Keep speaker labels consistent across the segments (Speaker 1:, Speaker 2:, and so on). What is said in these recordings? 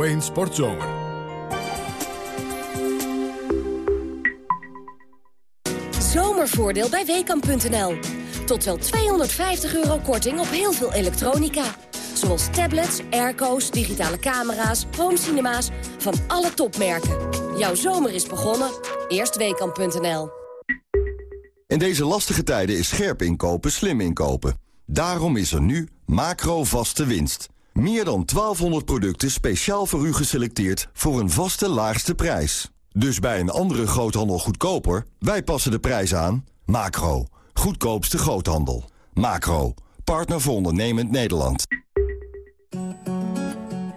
Speaker 1: 1 Sportzomer.
Speaker 2: Zomervoordeel bij Weekamp.nl. Tot wel 250 euro korting op heel veel elektronica. Zoals tablets, airco's, digitale camera's, homecinema's van alle topmerken. Jouw zomer is begonnen. Eerst Weekamp.nl.
Speaker 3: In deze lastige tijden is scherp inkopen slim inkopen. Daarom is er nu macro vaste winst. Meer dan 1200 producten speciaal voor u geselecteerd voor een vaste laagste prijs. Dus bij een andere groothandel goedkoper, wij passen de prijs aan. Macro, goedkoopste groothandel. Macro, partner voor ondernemend Nederland.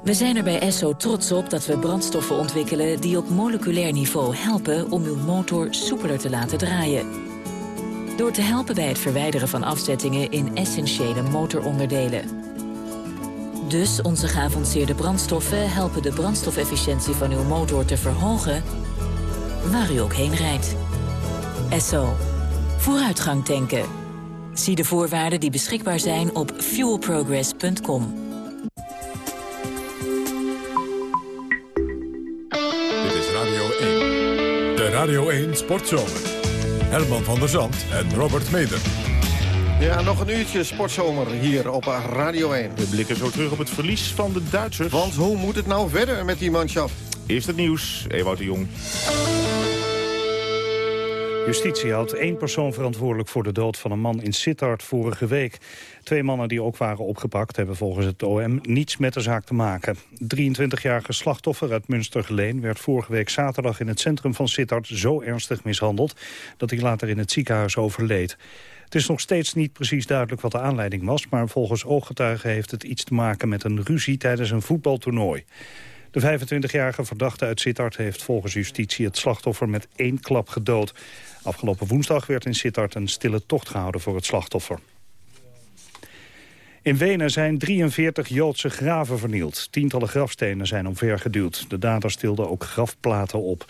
Speaker 4: We zijn er bij Esso trots op dat we brandstoffen ontwikkelen... die op moleculair niveau helpen om uw motor soepeler te laten draaien. Door te helpen bij het verwijderen van afzettingen in essentiële motoronderdelen... Dus onze geavanceerde brandstoffen helpen de brandstofefficiëntie van uw motor te verhogen... waar u ook heen rijdt. Esso. Vooruitgang tanken. Zie de voorwaarden die beschikbaar zijn op fuelprogress.com.
Speaker 1: Dit is Radio 1. De Radio 1 Sportzomer. Herman van der Zand en Robert Meder.
Speaker 5: Ja, nog een uurtje sportzomer hier op Radio 1.
Speaker 6: We blikken zo terug op het verlies van de Duitsers.
Speaker 5: Want hoe moet het nou verder met die manschap?
Speaker 6: Eerst het nieuws, Ewout de Jong.
Speaker 7: Justitie houdt één persoon verantwoordelijk voor de dood van een man in Sittard vorige week. Twee mannen die ook waren opgepakt hebben volgens het OM niets met de zaak te maken. 23-jarige slachtoffer uit Münstergeleen werd vorige week zaterdag in het centrum van Sittard zo ernstig mishandeld dat hij later in het ziekenhuis overleed. Het is nog steeds niet precies duidelijk wat de aanleiding was... maar volgens ooggetuigen heeft het iets te maken met een ruzie tijdens een voetbaltoernooi. De 25-jarige verdachte uit Sittard heeft volgens justitie het slachtoffer met één klap gedood. Afgelopen woensdag werd in Sittard een stille tocht gehouden voor het slachtoffer. In Wenen zijn 43 Joodse graven vernield. Tientallen grafstenen zijn omvergeduwd. De daders stilden ook grafplaten op.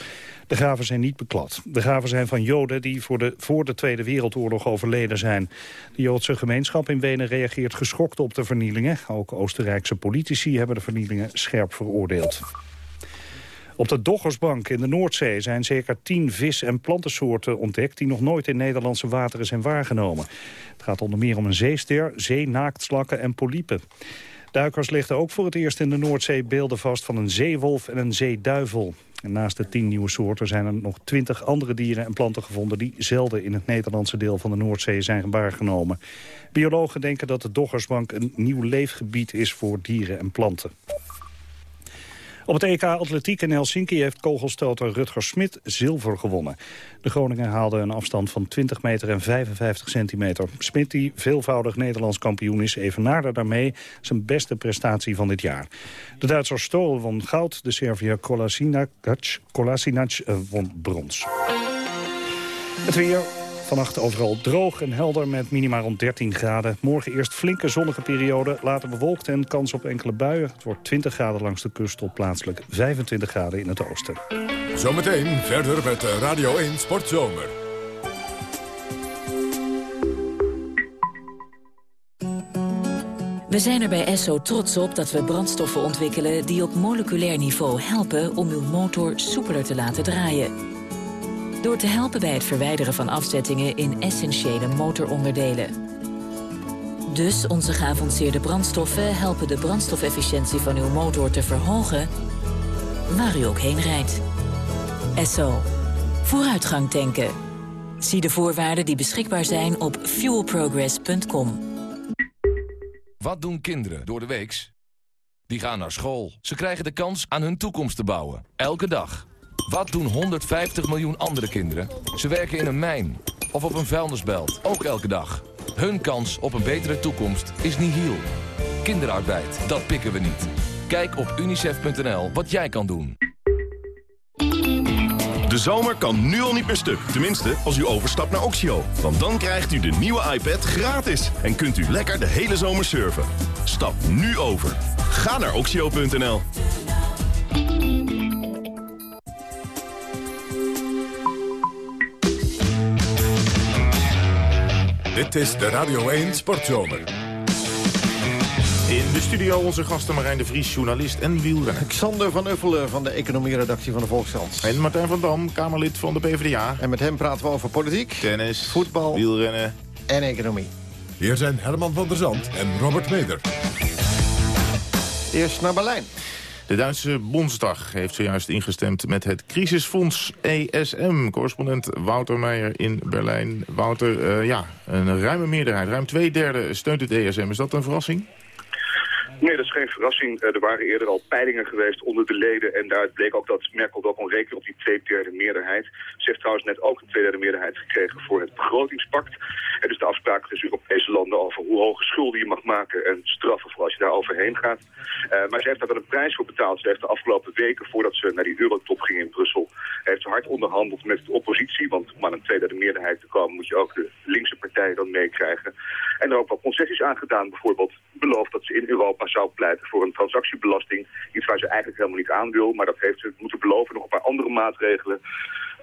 Speaker 7: De graven zijn niet beklad. De graven zijn van Joden die voor de, voor de Tweede Wereldoorlog overleden zijn. De Joodse gemeenschap in Wenen reageert geschokt op de vernielingen. Ook Oostenrijkse politici hebben de vernielingen scherp veroordeeld. Op de Doggersbank in de Noordzee zijn zeker tien vis- en plantensoorten ontdekt... die nog nooit in Nederlandse wateren zijn waargenomen. Het gaat onder meer om een zeester, zeenaaktslakken en polypen. Duikers lichten ook voor het eerst in de Noordzee beelden vast van een zeewolf en een zeeduivel. Naast de tien nieuwe soorten zijn er nog twintig andere dieren en planten gevonden... die zelden in het Nederlandse deel van de Noordzee zijn waargenomen. Biologen denken dat de Doggersbank een nieuw leefgebied is voor dieren en planten. Op het EK Atletiek in Helsinki heeft kogelstoter Rutger Smit zilver gewonnen. De Groningen haalde een afstand van 20 meter en 55 centimeter. Smit, die veelvoudig Nederlands kampioen is, evenaarde daarmee zijn beste prestatie van dit jaar. De Duitser Stoel won goud, de Serviër Kolasinac, Kolasinac eh, won brons. Het weer, Vannacht overal droog en helder met minima rond 13 graden. Morgen eerst flinke zonnige periode, later bewolkt en kans op enkele buien. Het wordt 20 graden langs de kust tot plaatselijk 25 graden in het oosten.
Speaker 1: Zometeen verder met Radio 1 Sportzomer.
Speaker 4: We zijn er bij Esso trots op dat we brandstoffen ontwikkelen... die op moleculair niveau helpen om uw motor soepeler te laten draaien. Door te helpen bij het verwijderen van afzettingen in essentiële motoronderdelen. Dus onze geavanceerde brandstoffen helpen de brandstofefficiëntie van uw motor te verhogen... waar u ook heen rijdt. Esso. Vooruitgang tanken. Zie de voorwaarden die beschikbaar zijn op fuelprogress.com.
Speaker 8: Wat doen kinderen door de weeks? Die gaan naar school. Ze krijgen de kans aan hun toekomst te bouwen. Elke dag. Wat doen 150 miljoen andere kinderen? Ze werken in een mijn of op een vuilnisbelt, ook elke dag. Hun kans op een betere toekomst is nihil. Kinderarbeid, dat pikken we niet. Kijk op unicef.nl wat jij kan doen.
Speaker 9: De zomer kan nu al niet meer stuk. Tenminste, als u overstapt naar Oxio. Want dan krijgt u de nieuwe iPad gratis. En kunt u lekker de hele zomer surfen. Stap nu over. Ga naar oxio.nl.
Speaker 1: Dit is de Radio 1 Sportzomer.
Speaker 6: In de studio onze gasten Marijn de Vries, journalist en wielrenner.
Speaker 5: Xander van Uffelen van de economieredactie van de Volkskrant.
Speaker 6: En Martijn van Dam, Kamerlid van de PvdA.
Speaker 5: En met hem praten we over politiek,
Speaker 6: Tennis,
Speaker 5: voetbal
Speaker 6: wielrennen.
Speaker 5: en economie.
Speaker 1: Hier zijn Herman van der Zand en Robert Meder.
Speaker 5: Eerst naar Berlijn.
Speaker 6: De Duitse Bondsdag heeft zojuist ingestemd met het crisisfonds ESM. Correspondent Wouter Meijer in Berlijn. Wouter, eh, ja, een ruime meerderheid, ruim twee derde steunt het ESM. Is dat een verrassing?
Speaker 10: Nee, dat is geen verrassing. Eh, er waren eerder al peilingen geweest onder de leden. En daaruit bleek ook dat Merkel wel kon rekenen op die tweederde meerderheid. Ze heeft trouwens net ook een tweederde meerderheid gekregen voor het begrotingspact. En dus de afspraken tussen Europese landen over hoe hoge schulden je mag maken en straffen voor als je daar overheen gaat. Uh, maar ze heeft daar wel een prijs voor betaald. Ze heeft de afgelopen weken, voordat ze naar die eurotop ging in Brussel, heeft ze hard onderhandeld met de oppositie. Want om aan een tweederde meerderheid te komen moet je ook de linkse partijen dan meekrijgen. En er ook wat concessies aangedaan. Bijvoorbeeld beloofd dat ze in Europa zou pleiten voor een transactiebelasting. Iets waar ze eigenlijk helemaal niet aan wil. Maar dat heeft ze moeten beloven. Nog een paar andere maatregelen.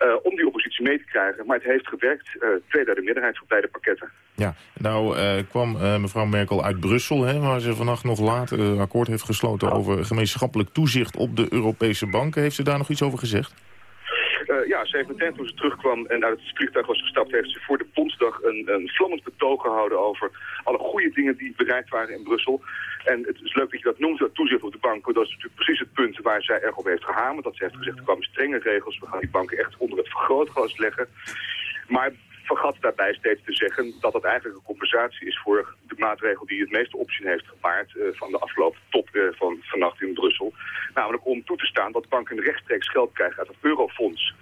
Speaker 10: Uh, om die oppositie mee te krijgen. Maar het heeft gewerkt. Uh, twee derde meerderheid voor beide pakketten.
Speaker 6: Ja, nou uh, kwam mevrouw Merkel uit Brussel... Hè, waar ze vannacht nog later een akkoord heeft gesloten... over gemeenschappelijk toezicht op de Europese banken. Heeft ze daar nog iets over gezegd?
Speaker 10: Uh, ja, ze heeft meteen toen ze terugkwam en uit het vliegtuig was gestapt... heeft ze voor de Bondsdag een, een vlammend betoog gehouden over alle goede dingen die bereikt waren in Brussel. En het is leuk dat je dat noemt, dat toezicht op de banken. Dat is natuurlijk precies het punt waar zij erg op heeft gehamerd. Dat ze heeft gezegd, er komen strenge regels, we gaan die banken echt onder het vergrootglas leggen. Maar vergat daarbij steeds te zeggen dat dat eigenlijk een compensatie is voor de maatregel die het meeste opzien heeft gepaard uh, van de afgelopen top uh, van vannacht in Brussel. Namelijk om toe te staan dat banken rechtstreeks geld krijgen uit het eurofonds.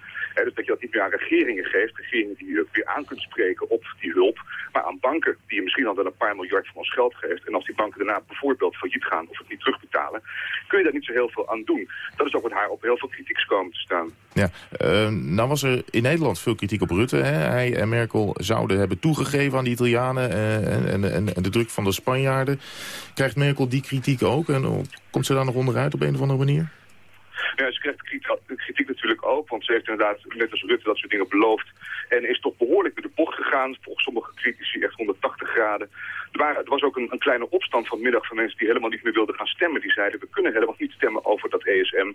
Speaker 10: Dus dat je dat niet meer aan regeringen geeft, regeringen die je weer aan kunt spreken op die hulp, maar aan banken die je misschien al wel een paar miljard van ons geld geeft. En als die banken daarna bijvoorbeeld failliet gaan of het niet terugbetalen, kun je daar niet zo heel veel aan doen. Dat is ook wat haar op heel veel kritiek komen te staan.
Speaker 6: Ja, uh, nou was er in Nederland veel kritiek op Rutte. Hè? Hij en Merkel zouden hebben toegegeven aan de Italianen en, en, en, en de druk van de Spanjaarden. Krijgt Merkel die kritiek ook en komt ze daar nog onderuit op een of andere manier?
Speaker 10: Ja, ze krijgt kritiek, kritiek natuurlijk ook, want ze heeft inderdaad, net als Rutte, dat soort dingen beloofd. En is toch behoorlijk met de bocht gegaan, volgens sommige critici echt 180 graden. Er, waren, was ook een, een, kleine opstand vanmiddag van mensen die helemaal niet meer wilden gaan stemmen. Die zeiden, we kunnen helemaal niet stemmen over dat ESM.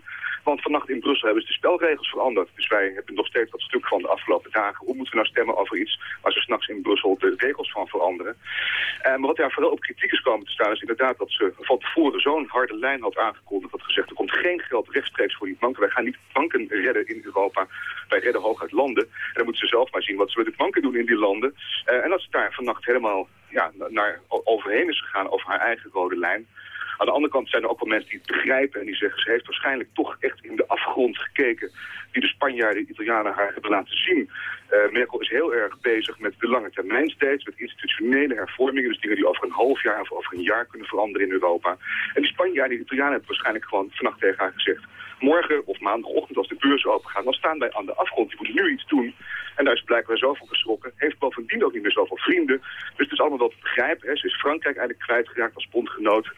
Speaker 10: Want vannacht in Brussel hebben ze de spelregels veranderd. Dus wij hebben nog steeds dat stuk van de afgelopen dagen. Hoe moeten we nou stemmen over iets waar ze s'nachts in Brussel de regels van veranderen? Uh, maar wat daar vooral op kritiek is komen te staan is inderdaad dat ze van tevoren zo'n harde lijn had aangekondigd. Dat gezegd, er komt geen geld rechtstreeks voor die banken. Wij gaan niet banken redden in Europa. Wij redden hooguit landen. En dan moeten ze zelf maar zien wat ze met de banken doen in die landen. Uh, en dat ze daar vannacht helemaal ja, naar overheen is gegaan over haar eigen rode lijn. Aan de andere kant zijn er ook wel mensen die het begrijpen en die zeggen... ze heeft waarschijnlijk toch echt in de afgrond gekeken... die de Spanjaarden en Italianen haar hebben laten zien. Uh, Merkel is heel erg bezig met de lange termijn steeds... met institutionele hervormingen, dus dingen die over een half jaar of over een jaar kunnen veranderen in Europa. En die Spanjaarden en die Italianen hebben waarschijnlijk gewoon vannacht tegen haar gezegd... morgen of maandagochtend als de beurs open gaat, dan staan wij aan de afgrond. Die moeten nu iets doen. En daar is blijkbaar zo van geschrokken. Heeft bovendien ook niet meer zoveel vrienden. Dus het is allemaal wel te begrijpen. Hè. Ze is Frankrijk eigenlijk kwijtgeraakt als bondgenoot.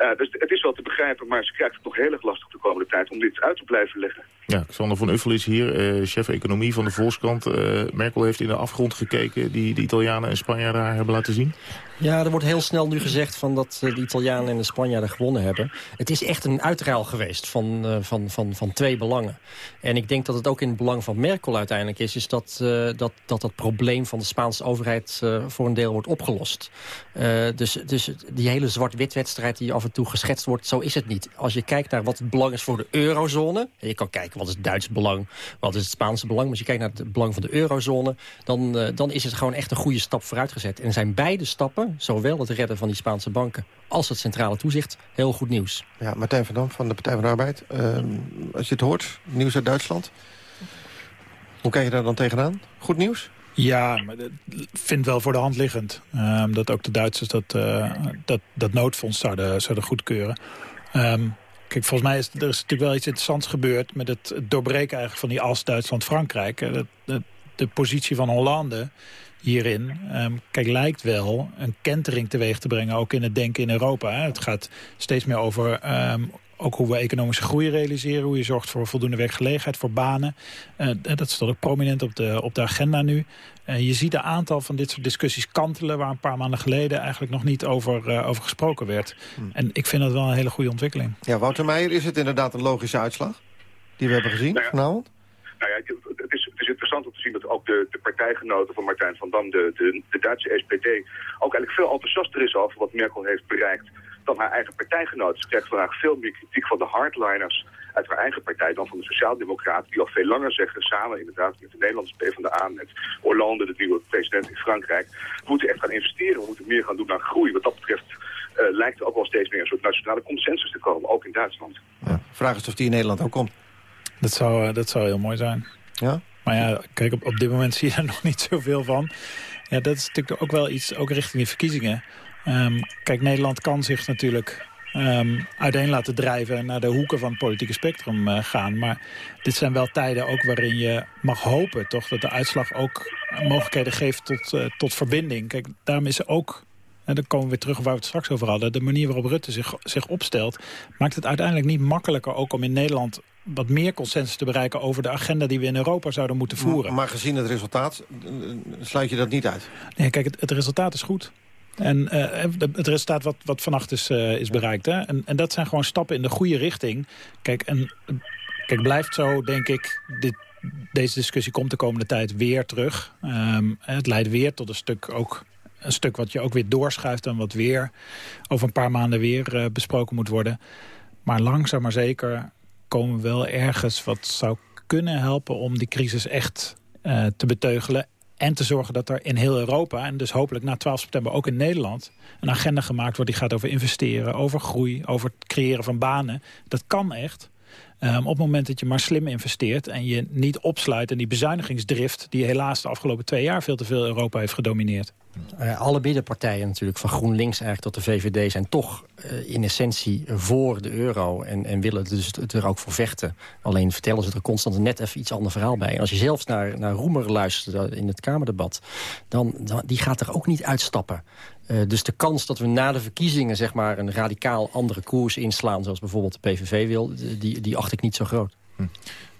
Speaker 10: Uh, dus het is wel te begrijpen, maar ze krijgt het nog heel erg lastig de komende tijd om dit uit te blijven leggen.
Speaker 6: Ja, Xander van Uffel is hier, uh, chef economie van de Volkskrant. Uh, Merkel heeft in de afgrond gekeken die de Italianen en Spanjaarden haar hebben laten zien.
Speaker 11: Ja, er wordt heel snel nu gezegd van dat de Italianen en de Spanjaarden gewonnen hebben. Het is echt een uitruil geweest van, uh, van, van, van twee belangen. En ik denk dat het ook in het belang van Merkel uiteindelijk is... is dat uh, dat, dat, dat probleem van de Spaanse overheid voor een deel wordt opgelost. dus, dus die hele zwart-wit wedstrijd die af en toe geschetst wordt, zo is het niet. Als je kijkt naar wat het belang is voor de eurozone... je kan kijken wat is het Duits belang, wat is het Spaanse belang... maar als je kijkt naar het belang van de eurozone... dan, dan is het gewoon echt een goede stap vooruit gezet. En zijn beide stappen zowel het redden van die Spaanse banken als het centrale toezicht, heel goed nieuws.
Speaker 5: Ja, Martijn van Dam van de Partij van de Arbeid. Uh, als je het hoort, nieuws uit Duitsland. Hoe kijk je daar dan tegenaan? Goed nieuws?
Speaker 12: Ja, maar ik vind wel voor de hand liggend. Um, dat ook de Duitsers dat, uh, dat, dat noodfonds zouden, zouden goedkeuren. Um, kijk, volgens mij is er is natuurlijk wel iets interessants gebeurd... met het doorbreken eigenlijk van die as Duitsland-Frankrijk. De, de, de positie van Hollande hierin, um, kijk, lijkt wel een kentering teweeg te brengen... ook in het denken in Europa. Hè. Het gaat steeds meer over, um, ook hoe we economische groei realiseren. Hoe je zorgt voor voldoende werkgelegenheid, voor banen. dat staat ook prominent op de, op de agenda nu. je ziet een aantal van dit soort discussies kantelen... waar een paar maanden geleden eigenlijk nog niet over, over gesproken werd. Hmm. En ik vind dat wel een hele goede ontwikkeling.
Speaker 5: Ja, Wouter Meijer, is het inderdaad een logische uitslag? Die we hebben gezien nou vanavond?
Speaker 10: Nou ja, het interessant om te zien dat ook de, de partijgenoten van Martijn van Dam, de, de, de Duitse SPD, ook eigenlijk veel enthousiaster is over wat Merkel heeft bereikt dan haar eigen partijgenoten. Ze krijgt vandaag veel meer kritiek van de hardliners uit haar eigen partij dan van de Sociaaldemocraten... die al veel langer zeggen, samen inderdaad met de Nederlandse PvdA... met Hollande, de nieuwe president in Frankrijk... we moeten echt gaan investeren, we moeten meer gaan doen aan groei. Wat dat betreft uh, lijkt er ook wel steeds meer een soort nationale consensus te komen, ook in Duitsland.
Speaker 5: Ja, vraag is of die in Nederland ook komt.
Speaker 12: Dat zou, uh, dat zou heel mooi zijn.
Speaker 5: Ja?
Speaker 12: Maar ja, kijk, op, op dit moment zie je er nog niet zoveel van. Ja, dat is natuurlijk ook wel iets, ook richting de verkiezingen. Um, kijk, Nederland kan zich natuurlijk um, uiteen laten drijven... naar de hoeken van het politieke spectrum uh, gaan. Maar dit zijn wel tijden ook waarin je mag hopen... toch dat de uitslag ook mogelijkheden geeft tot, uh, tot verbinding. Kijk, daarom is ook... En dan komen we weer terug waar we het straks over hadden. De manier waarop Rutte zich, zich opstelt... maakt het uiteindelijk niet makkelijker ook om in Nederland wat meer consensus te bereiken over de agenda die we in Europa zouden moeten voeren.
Speaker 5: Maar, gezien het resultaat sluit je dat niet uit?
Speaker 12: Nee, kijk, het, het resultaat is goed. En uh, het resultaat wat, wat vannacht is, uh, is bereikt. Hè? En, en dat zijn gewoon stappen in de goede richting. Kijk, en, kijk blijft zo, denk ik... Dit, deze discussie komt de komende tijd weer terug. Um, het leidt weer tot een stuk ook een stuk wat je ook weer doorschuift... en wat weer over een paar maanden weer uh, besproken moet worden. Maar langzaam maar zeker komen we wel ergens wat zou kunnen helpen... om die crisis echt uh, te beteugelen en te zorgen dat er in heel Europa, en dus hopelijk na 12 september ook in Nederland... een agenda gemaakt wordt die gaat over investeren, over groei, over het creëren van banen. Dat kan echt. Um, op het moment dat je maar slim investeert en je niet opsluit... en die bezuinigingsdrift die helaas de afgelopen twee jaar veel te veel Europa heeft gedomineerd.
Speaker 11: Uh, alle middenpartijen natuurlijk, van GroenLinks eigenlijk tot de VVD... zijn toch uh, in essentie voor de euro en, en willen dus het er ook voor vechten. Alleen vertellen ze er constant net even iets ander verhaal bij. En als je zelfs naar, naar Roemer luistert in het Kamerdebat... Dan, dan die gaat er ook niet uitstappen. Dus de kans dat we na de verkiezingen zeg maar, een radicaal andere koers inslaan... zoals bijvoorbeeld de PVV wil, die, die niet zo groot. Hm.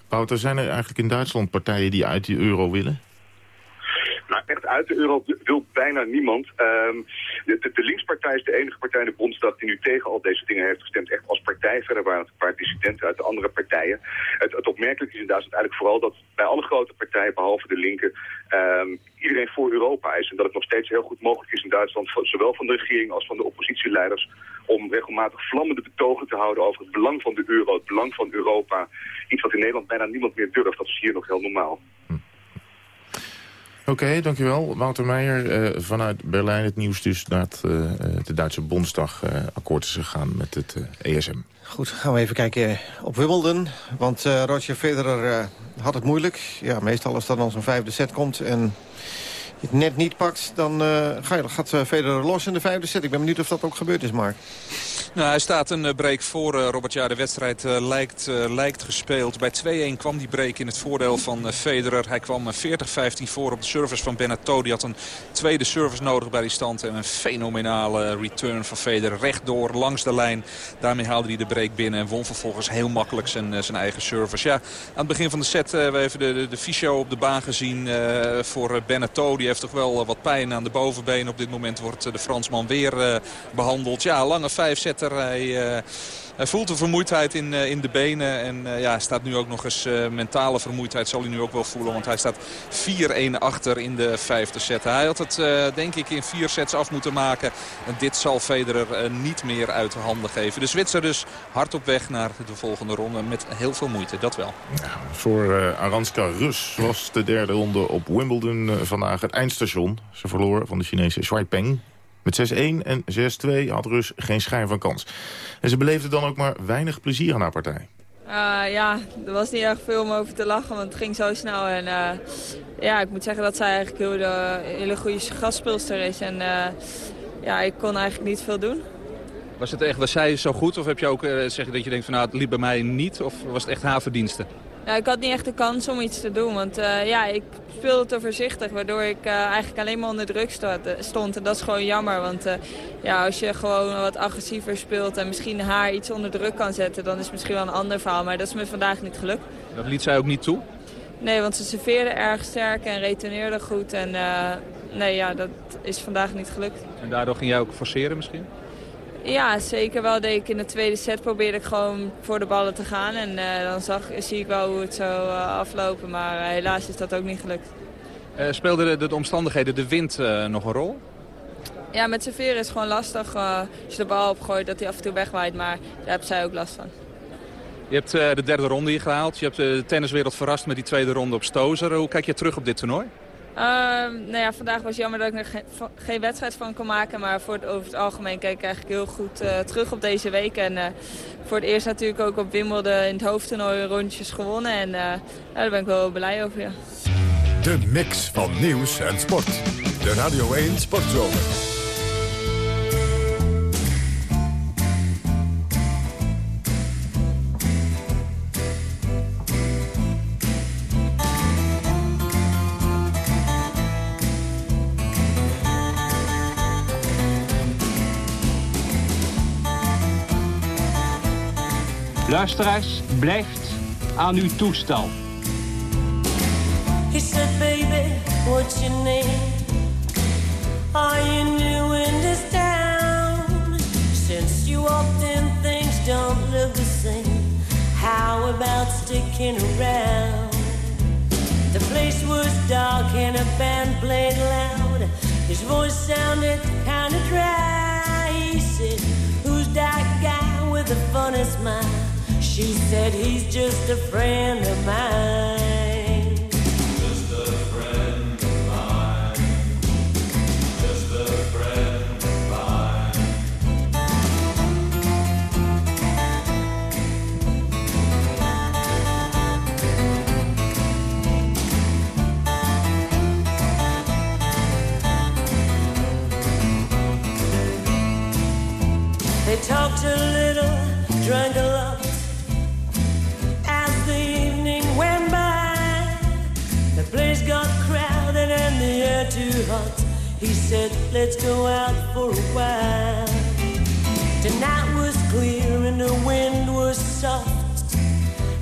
Speaker 6: Wouter, zijn er eigenlijk in Duitsland partijen die uit die euro willen?
Speaker 10: Uit de euro wil bijna niemand. Um, de, de, linkspartij is de enige partij in de Bondsdag die nu tegen al deze dingen heeft gestemd. Echt als partij. Verder waren het een paar dissidenten uit de andere partijen. Het, het opmerkelijke is in Duitsland eigenlijk vooral dat bij alle grote partijen, behalve de linken, um, iedereen voor Europa is. En dat het nog steeds heel goed mogelijk is in Duitsland, zowel van de regering als van de oppositieleiders, om regelmatig vlammende betogen te houden over het belang van de euro, het belang van Europa. Iets wat in Nederland bijna niemand meer durft. Dat is hier nog heel normaal.
Speaker 6: Oké, dankjewel. Wouter Meijer uh, vanuit Berlijn. Het nieuws dus dat uh, de Duitse Bondsdag uh, akkoord is gegaan met het ESM.
Speaker 5: Goed, gaan we even kijken op Wimbledon. Want Roger Federer had het moeilijk. Ja, meestal als dan al zo'n vijfde set komt en het net niet pakt... dan uh, gaat Federer los in de vijfde set. Ik ben benieuwd of dat ook gebeurd is, Mark.
Speaker 13: Nou, hij staat een eh, break voor, Robert. Ja, de wedstrijd lijkt, lijkt gespeeld. Bij 2-1 kwam die break in het voordeel van Federer. Hij kwam 40-15 voor op de service van Benato. Die had een tweede service nodig bij die stand. En een fenomenale return van Federer. Rechtdoor, langs de lijn. Daarmee haalde hij de break binnen. En won vervolgens heel makkelijk zijn, zijn eigen service. Ja, aan het begin van de set hebben we even de, de, de op de baan gezien voor Benato. Die heeft toch wel wat pijn aan de bovenbeen. Op dit moment wordt de Fransman weer behandeld. Ja, lange vijf set hij, hij voelt de vermoeidheid in, uh, in de benen. En uh, ja, staat nu ook nog eens mentale vermoeidheid. Zal hij nu ook wel voelen. Want hij staat 4-1 achter in de vijfde set. Hij had het denk ik in vier sets af moeten maken. En dit zal Federer niet meer uit de handen geven. De Zwitser dus hard op weg naar de volgende ronde. Met heel veel moeite, dat wel.
Speaker 6: Voor Aranska Rus was de derde ronde op Wimbledon vandaag het eindstation. Ze verloor van de Chinese Shuai Peng met 6-1 en 6-2 had Rus geen schijn van kans. En ze beleefde dan ook maar weinig plezier aan haar partij.
Speaker 14: Uh, ja, er was niet erg veel om over te lachen, want het ging zo snel. En uh, ja, ik moet zeggen dat zij eigenlijk heel de, hele goede gastspeelster is. En uh, ja, ik kon eigenlijk niet veel doen.
Speaker 13: Was het echt, was zij zo goed of heb je ook zeggen dat je denkt van nou het liep bij mij niet? Of was het echt haar verdienste?
Speaker 14: Nou, ik had niet echt de kans om iets te doen. Want uh, ja, ik speelde te voorzichtig. Waardoor ik uh, eigenlijk alleen maar onder druk stond. En dat is gewoon jammer. Want uh, ja, als je gewoon wat agressiever speelt... en misschien haar iets onder druk kan zetten... dan is het misschien wel een ander verhaal. Maar dat is me vandaag niet gelukt.
Speaker 13: Dat liet zij ook niet toe?
Speaker 14: Nee, want ze serveerde erg sterk en retourneerde goed. En nee, ja, dat is vandaag niet gelukt.
Speaker 13: En daardoor ging jij ook forceren misschien?
Speaker 14: Ja, zeker wel. Ik in de tweede set probeerde ik gewoon voor de ballen te gaan. En uh, dan zag, zie ik wel hoe het zou uh, aflopen. Maar uh, helaas is dat ook niet gelukt.
Speaker 13: speelden de, de, omstandigheden, de wind, nog een rol?
Speaker 14: Ja, met serveren is het gewoon lastig. als je de bal opgooit, dat hij af en toe wegwaait. Maar daar heeft zij ook last van.
Speaker 13: Je hebt de derde ronde hier gehaald. Je hebt de tenniswereld verrast met die tweede ronde op Stozer. Hoe kijk je terug op dit toernooi?
Speaker 14: Uh, nou ja, vandaag was jammer dat ik er geen, wedstrijd van kon maken. Maar voor het, over het algemeen kijk ik eigenlijk heel goed uh, terug op deze week. En uh, voor het eerst natuurlijk ook op Wimbledon in het hoofdtoernooi rondjes gewonnen. En ja, daar ben ik wel blij over.
Speaker 1: De mix van nieuws en sport. De Radio 1 Sportzomer.
Speaker 15: Luisteraars, blijft aan uw toestel. He said, baby, what's your name? Are you new in this town? Since you walked in, things don't look the same. How about sticking around? The place was dark and a band played loud. His voice sounded kind of dry. He said, Who's that guy with the funny smile? She said he's just a friend of mine. Just a friend of mine. Just a friend of mine. They talked a little, drank a lot hot. He said, let's go out for a while. Tonight was clear and the wind was soft.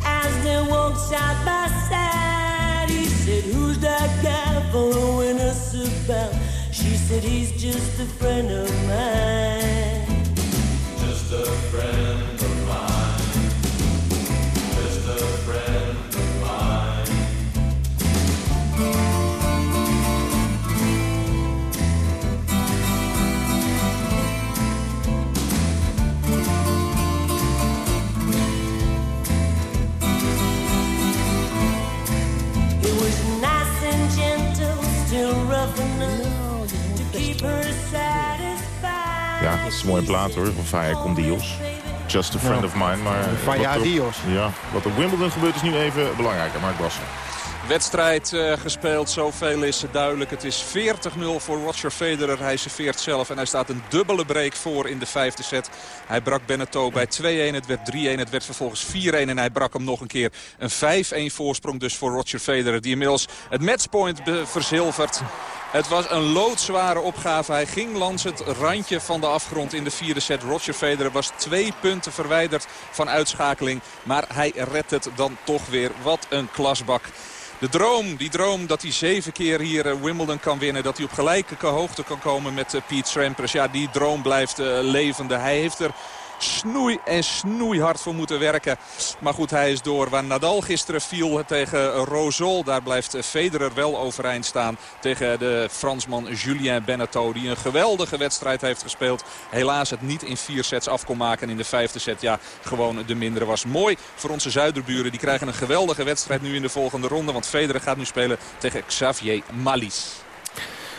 Speaker 15: As they walked side by side, he said, who's that guy following us about? She said, he's just a friend of mine. Just a friend
Speaker 6: Ja, dat is een mooie plaat hoor, van Faya Con Dios. Just a friend of mine. Maar
Speaker 5: Faya Dios.
Speaker 6: Ja, wat op Wimbledon gebeurt is nu even belangrijker, Mark Brassen.
Speaker 13: Wedstrijd uh, gespeeld, zoveel is duidelijk. Het is 40-0 voor Roger Federer. Hij serveert zelf en hij staat een dubbele break voor in de vijfde set. Hij brak Beneteau bij 2-1, het werd 3-1, het werd vervolgens 4-1 en hij brak hem nog een keer. Een 5-1 voorsprong dus voor Roger Federer, die inmiddels het matchpoint verzilvert. Het was een loodzware opgave. Hij ging langs het randje van de afgrond in de vierde set. Roger Federer was twee punten verwijderd van uitschakeling. Maar hij redt het dan toch weer. Wat een klasbak. De droom, die droom dat hij zeven keer hier eh, Wimbledon kan winnen. Dat hij op gelijke hoogte kan komen met eh, Piet Sampras. Ja, die droom blijft uh, levende. Hij heeft er snoei en snoeihard voor moeten werken. Maar goed, hij is door. Waar Nadal gisteren viel tegen Rosol. Daar blijft Federer wel overeind staan. Tegen de Fransman Julien Beneteau. Die een geweldige wedstrijd heeft gespeeld. Helaas het niet in vier sets af kon maken. in de vijfde set ja, gewoon de mindere was. Mooi voor onze zuiderburen. Die krijgen een geweldige wedstrijd nu in de volgende ronde. Want Federer gaat nu spelen tegen Xavier Malis.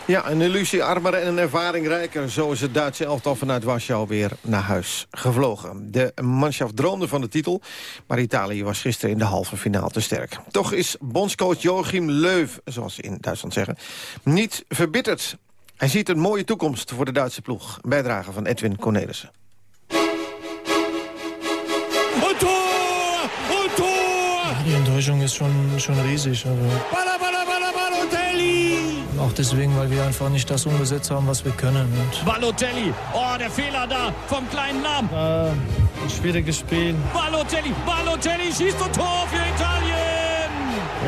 Speaker 5: Ja, een illusie armer en een ervaring rijker. Zo is het Duitse elftal vanuit Warschau weer naar huis gevlogen. De manschaft droomde van de titel, maar Italië was gisteren in de halve finale te sterk. Toch is bondscoach Joachim Leuf, zoals ze in Duitsland zeggen, niet verbitterd. Hij ziet een mooie toekomst voor de Duitse ploeg. Bijdrage van Edwin Cornelissen.
Speaker 16: die Enttäuschung ist schon, schon riesig. Aber auch deswegen, weil wir einfach nicht das umgesetzt haben, was wir können. Und
Speaker 17: Balotelli! Oh, der Fehler da vom kleinen
Speaker 16: war ein schwieriges Spiel.
Speaker 17: Balotelli! Balotelli schießt ein Tor für Italien!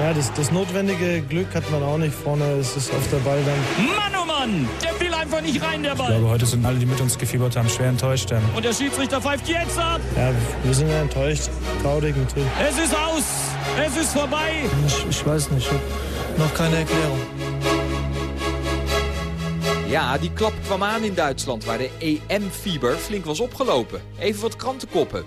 Speaker 16: Ja, das, das notwendige Glück hat man auch nicht vorne. Es ist auf der Ball dann.
Speaker 17: Mann, oh Mann! Der will einfach nicht rein, der
Speaker 12: Ich
Speaker 17: Ball.
Speaker 12: glaube, heute sind alle, die mit uns gefiebert haben, schwer enttäuscht. Ähm,
Speaker 17: Und der Schiedsrichter pfeift jetzt ab.
Speaker 16: Ja, wir sind ja enttäuscht. Traurig natürlich.
Speaker 17: Es ist aus. Es ist vorbei.
Speaker 16: Ich, ich weiß nicht, ich habe noch keine Erklärung.
Speaker 18: Ja, die klap kwam aan in Duitsland, waar de EM-fieber flink was opgelopen. Even wat krantenkoppen.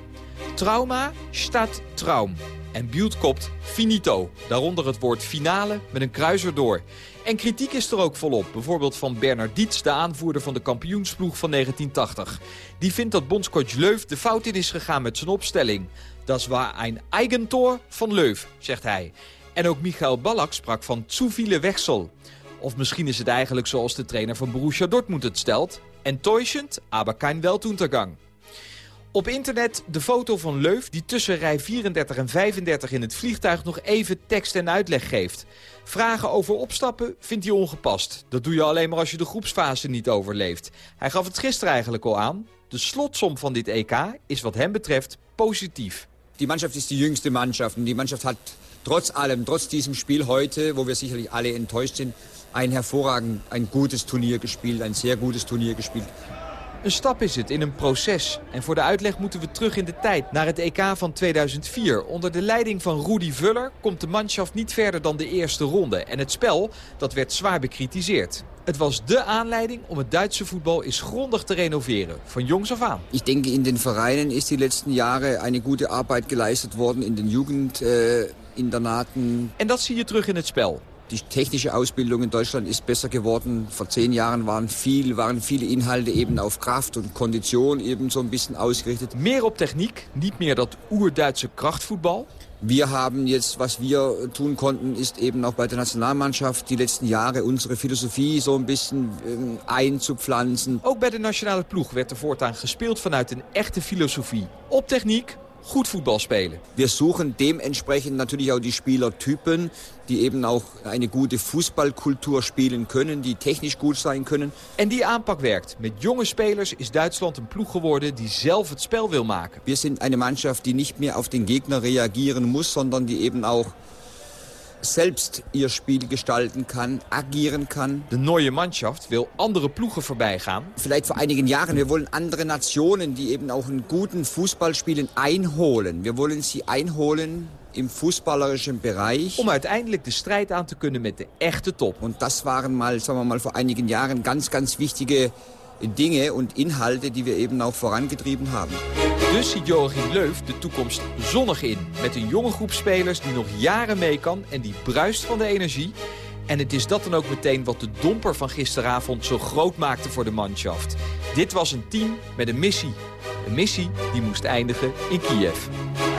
Speaker 18: Trauma staat traum. En Bielt kopt finito. Daaronder het woord finale met een kruiser door. En kritiek is er ook volop. Bijvoorbeeld van Bernard Dietz, de aanvoerder van de kampioensploeg van 1980. Die vindt dat bondscoach Leuf de fout in is gegaan met zijn opstelling. Dat was een Eigentor van Leuf, zegt hij. En ook Michael Ballack sprak van zu viele Wechsel. Of misschien is het eigenlijk zoals de trainer van Borussia Dortmund het stelt. Enttäuschend, aber kein Weltuntergang. Op internet de foto van Leuf die tussen rij 34 en 35 in het vliegtuig nog even tekst en uitleg geeft. Vragen over opstappen vindt hij ongepast. Dat doe je alleen maar als je de groepsfase niet overleeft. Hij gaf het gisteren eigenlijk al aan. De slotsom van dit EK is wat hem betreft positief.
Speaker 19: Die Mannschaft ist die jüngste Mannschaft und die Mannschaft hat trotz allem, trotz diesem Spiel heute, wo wir sicherlich alle enttäuscht sind, ein hervorragend, ein gutes Turnier gespielt, ein sehr gutes Turnier gespielt.
Speaker 18: Een stap is het in een proces. En voor de uitleg moeten we terug in de tijd, naar het EK van 2004. Onder de leiding van Rudi Vuller komt de manschaft niet verder dan de eerste ronde. En het spel, dat werd zwaar bekritiseerd. Het was dé aanleiding om het Duitse voetbal eens grondig te renoveren. Van jongs af aan.
Speaker 19: Ich denke, in den Vereinen ist die letzten Jahre eine gute Arbeit geleistet worden, in den Jugendinternaten.
Speaker 18: En dat zie je terug in het spel.
Speaker 19: Die technische Ausbildung in Deutschland ist besser geworden. Vor zehn Jahren waren, viel, waren viele Inhalte eben auf Kraft und Kondition eben so ein bisschen ausgerichtet.
Speaker 18: Meer op techniek, niet meer dat oer-Duitse krachtvoetbal.
Speaker 19: Wir haben jetzt, was wir tun konnten, ist eben auch bei der Nationalmannschaft die letzten Jahre unsere Philosophie so ein bisschen ähm, einzupflanzen.
Speaker 18: Ook bij de nationale ploeg werd er voortaan gespeeld vanuit een echte filosofie. Op techniek, goed voetbal spelen.
Speaker 19: Wir suchen dementsprechend natürlich auch die Spielertypen, die eben auch eine gute Fußballkultur spielen können, die technisch gut sein können.
Speaker 18: En die aanpak werkt. Met jonge spelers is Duitsland een ploeg geworden die zelf het spel wil maken.
Speaker 19: Wir sind eine Mannschaft, die nicht mehr auf den Gegner reagieren muss, sondern die eben auch selbst ihr Spiel gestalten kann, agieren kann.
Speaker 18: De neue Mannschaft wil andere ploegen voorbij gaan.
Speaker 19: Vielleicht vor einigen Jahren, wir wollen andere Nationen, die eben auch einen guten Fußball spielen, einholen. Wir wollen sie einholen im fußballerischen Bereich.
Speaker 18: Om uiteindelijk de strijd aan te kunnen met de echte top.
Speaker 19: Und das waren mal, sagen wir mal, vor einigen Jahren ganz, ganz wichtige Dinge und Inhalte, die wir eben auch vorangetrieben haben.
Speaker 18: Dus ziet Joachim Leuf de toekomst zonnig in. Met een jonge groep spelers die nog jaren mee kan en die bruist van de energie. En het is dat dan ook meteen wat de domper van gisteravond zo groot maakte voor de manschaft. Dit was een team met een missie. Een missie die moest eindigen in Kiev.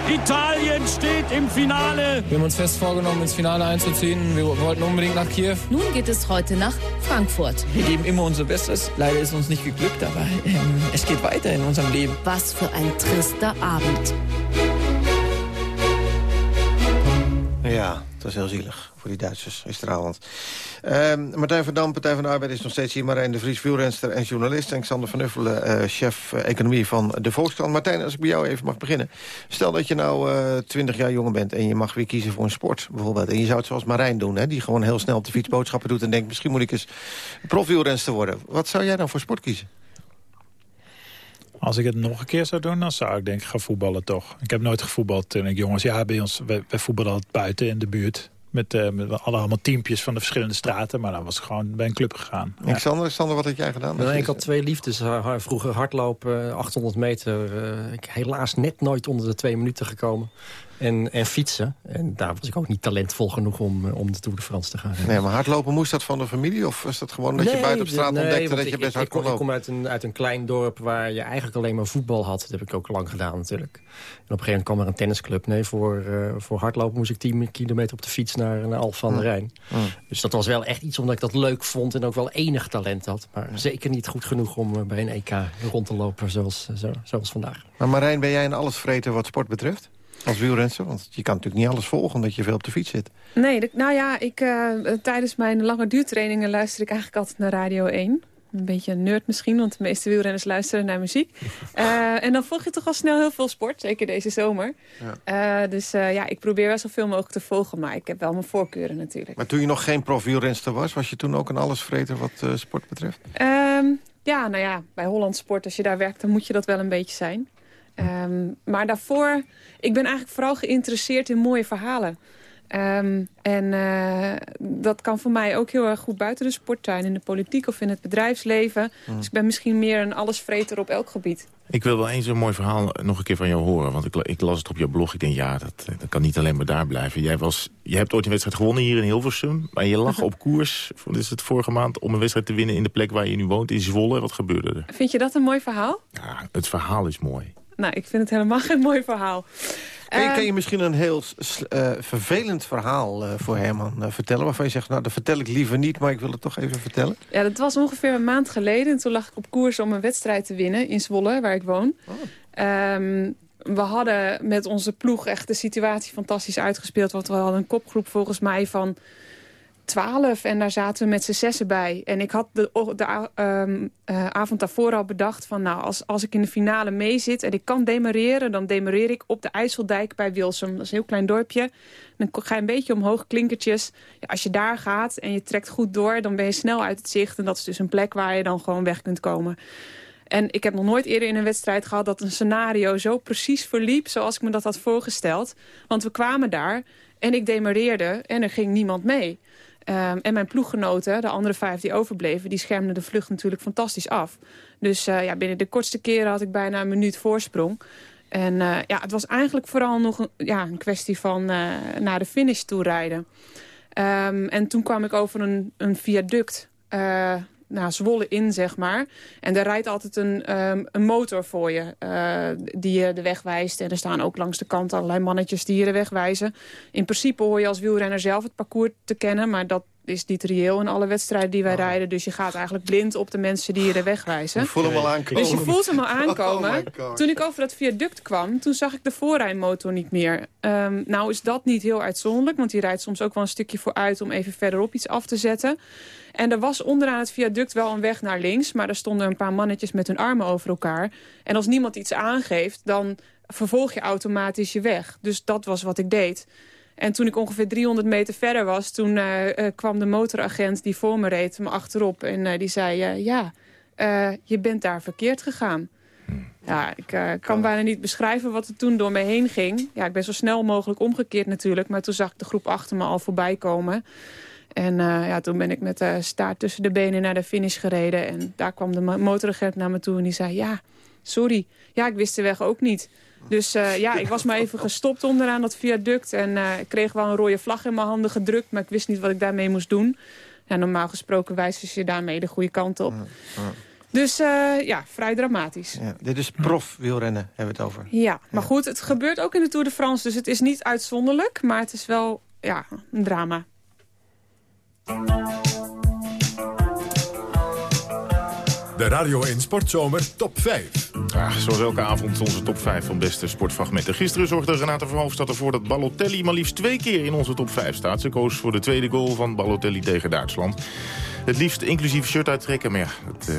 Speaker 17: Italien steht im Finale.
Speaker 16: Wir haben uns fest vorgenommen, ins Finale einzuziehen. Wir wollten unbedingt nach Kiew.
Speaker 20: Nun geht es heute nach Frankfurt.
Speaker 16: Wir geben immer unser Bestes. Leider ist uns nicht geglückt, aber ähm, es geht weiter in unserem Leben.
Speaker 20: Was für ein trister Abend.
Speaker 5: Ja, dat is heel zielig voor die Duitsers gisteravond. Ehm Martijn van Dam, Partij van de Arbeid is nog steeds hier. Marijn de Vries, wielrenster en journalist. En Xander van Uffelen, eh, chef eh, economie van de Volkskrant. Martijn, als ik bij jou even mag beginnen. Stel dat je nou eh 20 jaar jonger bent en je mag weer kiezen voor een sport bijvoorbeeld. En je zou het zoals Marijn doen, hè, die gewoon heel snel op de fiets boodschappen doet... en denkt, misschien moet ik eens profielrenster worden. Wat zou jij dan voor sport kiezen?
Speaker 12: Als ik het nog een keer zou doen, dan zou ik denk ik gaan voetballen toch. Ik heb nooit gevoetbald toen ik jongens. Ja, bij ons, wij, wij voetballen altijd buiten in de buurt. Met, eh met allemaal teampjes van de verschillende straten. Maar dan was ik gewoon bij een club gegaan.
Speaker 5: En Xander, Xander, wat heb jij gedaan?
Speaker 11: Nou, ik had twee liefdes. Vroeger hardlopen, 800 meter. eh, ik helaas net nooit onder de twee minuten gekomen. En, en fietsen. En daar was ik ook niet talentvol genoeg om, eh, om de Tour de France te gaan.
Speaker 5: Nee, maar hardlopen, moest dat van de familie? Of was dat gewoon dat je buiten op straat
Speaker 11: nee,
Speaker 5: ontdekte dat je best hard
Speaker 11: ik,
Speaker 5: kon
Speaker 11: kom- ik
Speaker 5: lopen?
Speaker 11: kom uit een, uit een klein dorp waar je eigenlijk alleen maar voetbal had. Dat heb ik ook lang gedaan natuurlijk. En op een gegeven moment kwam er een tennisclub. Nee, voor, eh, voor hardlopen moest ik 10 kilometer op de fiets naar, naar Alphen aan de
Speaker 5: Hm.
Speaker 11: Rijn. Dus dat was wel echt iets omdat ik dat leuk vond en ook wel enig talent had. Maar zeker niet goed genoeg om eh, bij een EK rond te lopen zoals, zo, zoals vandaag.
Speaker 5: Maar Marijn, ben jij een allesvreter wat sport betreft? Als wielrenster? Want je kan natuurlijk niet alles volgen omdat je veel op de fiets zit.
Speaker 21: Nee, de- nou ja, ik, eh, tijdens mijn lange duurtrainingen luister ik eigenlijk altijd naar Radio 1. Een beetje een nerd misschien, want de meeste wielrenners luisteren naar muziek. Eh, en dan volg je toch al snel heel veel sport, zeker deze zomer. Eh, dus ja, ik probeer wel zoveel mogelijk te volgen, maar ik heb wel mijn voorkeuren natuurlijk.
Speaker 5: Maar toen je nog geen profielrenster was, was je toen ook een allesvreter wat sport betreft?
Speaker 21: Ehm, ja, nou ja, bij Holland Sport, als je daar werkt, dan moet je dat wel een beetje zijn. Ehm, maar daarvoor, ik ben eigenlijk vooral geïnteresseerd in mooie verhalen. Ehm, en eh, dat kan voor mij ook heel erg goed buiten de sport zijn. In de politiek of in het bedrijfsleven. Dus ik ben misschien meer een allesvreter op elk gebied.
Speaker 6: Ik wil wel eens een mooi verhaal nog een keer van jou horen. Want ik, ik las het op jouw blog. Ik denk, ja, dat, eh, dat kan niet alleen maar daar blijven. Jij was, je hebt ooit een wedstrijd gewonnen hier in Hilversum. Maar je lag op koers, wat is het, vorige maand... om een wedstrijd te winnen in de plek waar je nu woont, in Zwolle. Wat gebeurde er?
Speaker 21: Vind je dat een mooi verhaal?
Speaker 6: Ja, het verhaal is mooi.
Speaker 21: Nou, ik vind het helemaal geen mooi verhaal.
Speaker 5: Kan je,
Speaker 21: Eh,
Speaker 5: kan je misschien een heel eh, vervelend verhaal eh, voor Herman eh, vertellen... waarvan je zegt, nou, dat vertel ik liever niet, maar ik wil het toch even vertellen?
Speaker 21: Ja, dat was ongeveer een maand geleden. En toen lag ik op koers om een wedstrijd te winnen in Zwolle, waar ik woon. Ehm, we hadden met onze ploeg echt de situatie fantastisch uitgespeeld. Want we hadden een kopgroep volgens mij van 12 en daar zaten we met z'n zessen bij. En ik had de, ehm, eh, avond daarvoor al bedacht van... nou, als, als ik in de finale mee zit en ik kan demareren... dan demareer ik op de IJsseldijk bij Wilsum. Dat is een heel klein dorpje. Dan ga je een beetje omhoog, klinkertjes. Ja, als je daar gaat en je trekt goed door... dan ben je snel uit het zicht. En dat is dus een plek waar je dan gewoon weg kunt komen. En ik heb nog nooit eerder in een wedstrijd gehad... dat een scenario zo precies verliep zoals ik me dat had voorgesteld. Want we kwamen daar en ik demareerde en er ging niemand mee. Ehm, en mijn ploeggenoten, de andere vijf die overbleven... die schermden de vlucht natuurlijk fantastisch af. Dus eh, ja, binnen de kortste keren had ik bijna een minuut voorsprong. En eh, ja, het was eigenlijk vooral nog een, ja, een kwestie van eh, naar de finish toe rijden. Ehm, en toen kwam ik over een, een viaduct... naar Zwolle in, zeg maar. En daar rijdt altijd een, ehm, een motor voor je, eh, die je de weg wijst. En er staan ook langs de kant allerlei mannetjes die je de weg wijzen. In principe hoor je als wielrenner zelf het parcours te kennen... maar dat is niet reëel in alle wedstrijden die wij rijden. Dus je gaat eigenlijk blind op de mensen die je de weg wijzen.
Speaker 5: Ik voel hem al aankomen.
Speaker 21: Dus je voelt hem al
Speaker 5: Oh
Speaker 21: aankomen. toen ik over dat viaduct kwam, toen zag ik de voorrijmotor niet meer. Ehm, nou is dat niet heel uitzonderlijk, want die rijdt soms ook wel een stukje vooruit... om even verderop iets af te zetten. En er was onderaan het viaduct wel een weg naar links... maar er stonden een paar mannetjes met hun armen over elkaar. En als niemand iets aangeeft, dan vervolg je automatisch je weg. Dus dat was wat ik deed. En toen ik ongeveer 300 meter verder was... toen eh, eh, kwam de motoragent die voor me reed me achterop. En eh, die zei, ja, je bent daar verkeerd gegaan. Ja, ik kan bijna niet beschrijven wat er toen door me heen ging. Ja, ik ben zo snel mogelijk omgekeerd natuurlijk. Maar toen zag ik de groep achter me al voorbij komen. En ja, toen ben ik met de staart tussen de benen naar de finish gereden. En daar kwam de mo- motoragent naar me toe en die zei... ja, sorry, ja, ik wist de weg ook niet. Dus eh, ja, ik was maar even gestopt onderaan dat viaduct. En eh, ik kreeg wel een rode vlag in mijn handen gedrukt... maar ik wist niet wat ik daarmee moest doen. Ja, normaal gesproken wijzen ze je daarmee de goede kant op. Dus eh, ja, vrij dramatisch.
Speaker 5: Ja, dit is prof wielrennen, hebben we het over.
Speaker 21: Ja, maar goed, het gebeurt ook in de Tour de France. Dus het is niet uitzonderlijk, maar het is wel ja, een drama.
Speaker 1: De Radio 1 Sportzomer Top 5.
Speaker 6: Ja, zoals elke avond onze top 5 van beste sportfragmenten. Gisteren zorgde Renate Verhoofdstad ervoor dat Balotelli maar liefst twee keer in onze top 5 staat. Ze koos voor de tweede goal van Balotelli tegen Duitsland. Het liefst inclusief shirt uittrekken, maar ja, dat eh,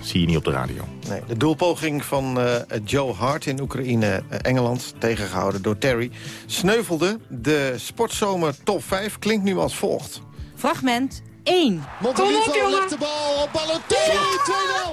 Speaker 6: zie je niet op de radio.
Speaker 5: Nee, de doelpoging van eh, Joe Hart in Oekraïne, eh, Engeland, tegengehouden door Terry, sneuvelde. De sportzomer top 5 klinkt nu als volgt.
Speaker 22: Fragment 1.
Speaker 23: Montelifo legt de bal op Balotelli.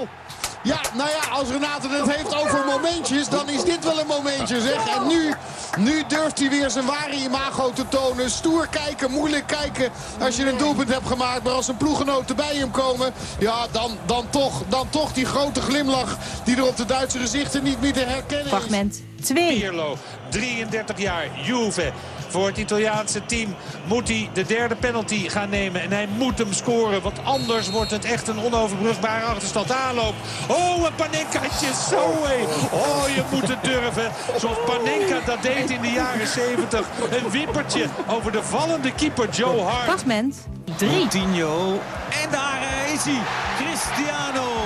Speaker 23: 2-0. Ja, nou ja, als Renate het heeft over momentjes, dan is dit wel een momentje, zeg. En nu, nu durft hij weer zijn ware imago te tonen. Stoer kijken, moeilijk kijken als je een doelpunt hebt gemaakt. Maar als een ploeggenoten bij hem komen, ja, dan, dan, toch, dan toch die grote glimlach... die er op de Duitse gezichten niet meer te herkennen is.
Speaker 22: Fragment 2.
Speaker 17: Pirlo, 33 jaar, Juve. Voor het Italiaanse team moet hij de derde penalty gaan nemen. En hij moet hem scoren, want anders wordt het echt een onoverbrugbare achterstand. Aanloop. Oh, een Panenkaatje, zo hé. Oh, je moet het durven. Zoals Panenka dat deed in de jaren 70. Een wippertje over de vallende keeper Joe Hart.
Speaker 22: Fragment 3.
Speaker 24: Coutinho. En daar is hij. Cristiano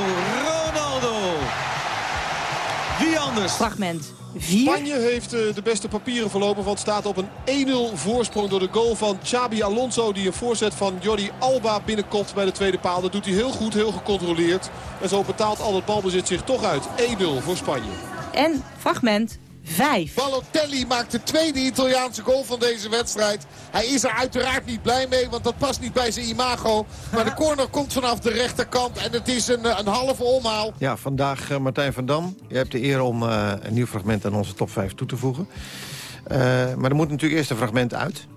Speaker 22: Fragment 4.
Speaker 25: Spanje heeft eh, de beste papieren verlopen. Want staat op een 1-0 voorsprong door de goal van Xabi Alonso. Die een voorzet van Jordi Alba binnenkomt bij de tweede paal. Dat doet hij heel goed, heel gecontroleerd. En zo betaalt al het balbezit zich toch uit. 1-0 voor Spanje.
Speaker 22: En fragment 5.
Speaker 23: Balotelli maakt de tweede Italiaanse goal van deze wedstrijd. Hij is er uiteraard niet blij mee, want dat past niet bij zijn imago. Maar de corner komt vanaf de rechterkant en het is een, een halve omhaal.
Speaker 5: Ja, vandaag uh, Martijn van Dam. Je hebt de eer om uh, een nieuw fragment aan onze top 5 toe te voegen. Uh, maar er moet natuurlijk eerst een fragment uit.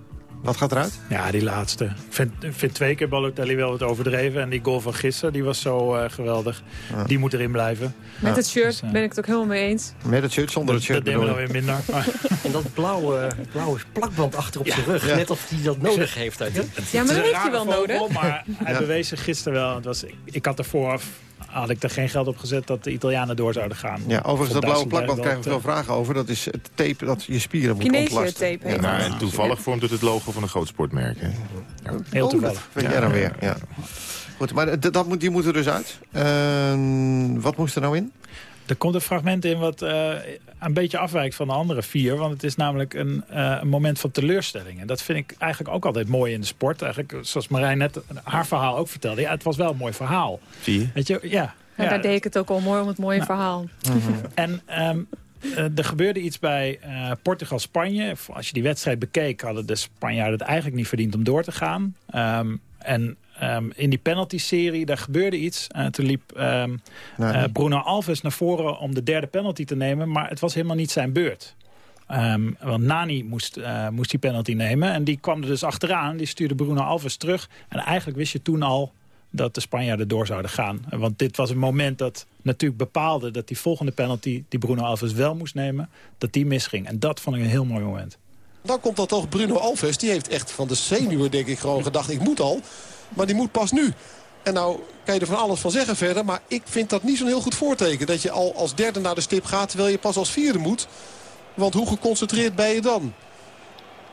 Speaker 5: Wat gaat eruit?
Speaker 12: Ja, die laatste. Ik vind, vind twee keer Balotelli wel wat overdreven. En die goal van gisteren, die was zo uh, geweldig. Ja. Die moet erin blijven.
Speaker 21: Met ja. het shirt dus, uh, ben ik het ook helemaal mee eens.
Speaker 5: Met het shirt, zonder het shirt.
Speaker 12: Dat nemen we dan weer minder.
Speaker 11: en dat blauwe, blauwe plakband achter op ja. zijn rug. Net of hij dat nodig heeft. Uit.
Speaker 21: Ja, maar dat heeft hij wel nodig.
Speaker 12: Maar hij bewees zich gisteren wel. Het was, ik, ik had er vooraf had ik er geen geld op gezet dat de Italianen door zouden gaan.
Speaker 5: Ja, overigens, dat blauwe plakband krijgen we veel vragen over. Dat is het tape dat je spieren moet
Speaker 21: Kinesië
Speaker 5: ontlasten.
Speaker 21: tape. Ja,
Speaker 6: nou, en toevallig vormt het het logo van een groot sportmerk. Hè?
Speaker 12: Ja. Heel toevallig.
Speaker 5: Oh, vind jij dan weer, ja. Goed, maar dat moet, die moeten er dus uit. Uh, wat moest er nou in?
Speaker 12: Er komt een fragment in wat uh, een beetje afwijkt van de andere vier. Want het is namelijk een, uh, een moment van teleurstelling. En dat vind ik eigenlijk ook altijd mooi in de sport. Eigenlijk, zoals Marijn net haar verhaal ook vertelde. Ja, het was wel een mooi verhaal.
Speaker 6: Zie je?
Speaker 12: Weet je, ja.
Speaker 21: Ja, daar deed ik het ook al mooi om het mooie nou, verhaal.
Speaker 12: -huh. En um, uh, er gebeurde iets bij uh, Portugal-Spanje. Als je die wedstrijd bekeek, hadden de Spanjaarden het eigenlijk niet verdiend om door te gaan. Um, en um, in die penalty-serie, daar gebeurde iets. Uh, toen liep um, nee. Bruno Alves naar voren om de derde penalty te nemen. Maar het was helemaal niet zijn beurt. Um, want Nani moest, uh, moest die penalty nemen. En die kwam er dus achteraan. Die stuurde Bruno Alves terug. En eigenlijk wist je toen al dat de Spanjaarden door zouden gaan. Want dit was een moment dat natuurlijk bepaalde... dat die volgende penalty die Bruno Alves wel moest nemen... dat die misging. En dat vond ik een heel mooi moment.
Speaker 25: Dan komt dan toch Bruno Alves. Die heeft echt van de zenuwen denk ik gewoon gedacht... ik moet al, maar die moet pas nu. En nou kan je er van alles van zeggen verder... maar ik vind dat niet zo'n heel goed voorteken. Dat je al als derde naar de stip gaat... terwijl je pas als vierde moet. Want hoe geconcentreerd ben je dan?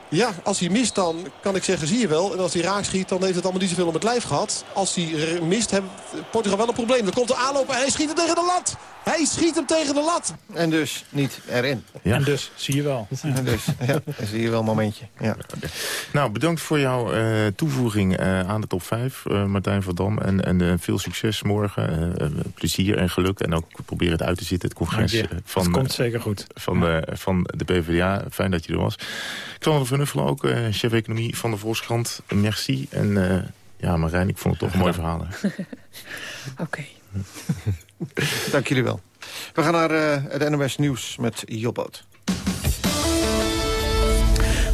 Speaker 25: Ja, als hij mist dan kan ik zeggen, zie je wel. En als hij raak schiet, dan heeft het allemaal niet zoveel om het lijf gehad. Als hij mist, heeft Portugal wel een probleem. Dan komt de aanloop en hij schiet hem tegen de lat. Hij schiet hem tegen de lat.
Speaker 5: En dus niet erin.
Speaker 12: Ja. En dus, zie je wel.
Speaker 5: En dus, ja, zie je wel een momentje. Ja.
Speaker 6: Nou, bedankt voor jouw uh, toevoeging uh, aan de top 5, uh, Martijn van Dam. En, en veel succes morgen. plezier en geluk. En ook proberen het uit te zitten, het congres.
Speaker 12: van, het komt zeker goed.
Speaker 6: Van, de, van de PvdA. Fijn dat je er was. Xander van Nuffelen ook, chef economie van de Volkskrant. Merci. En ja, Marijn, ik vond het toch een mooi verhaal.
Speaker 21: Oké. Okay.
Speaker 5: Dank jullie wel. We gaan naar uh, het NOS Nieuws met Jobboot.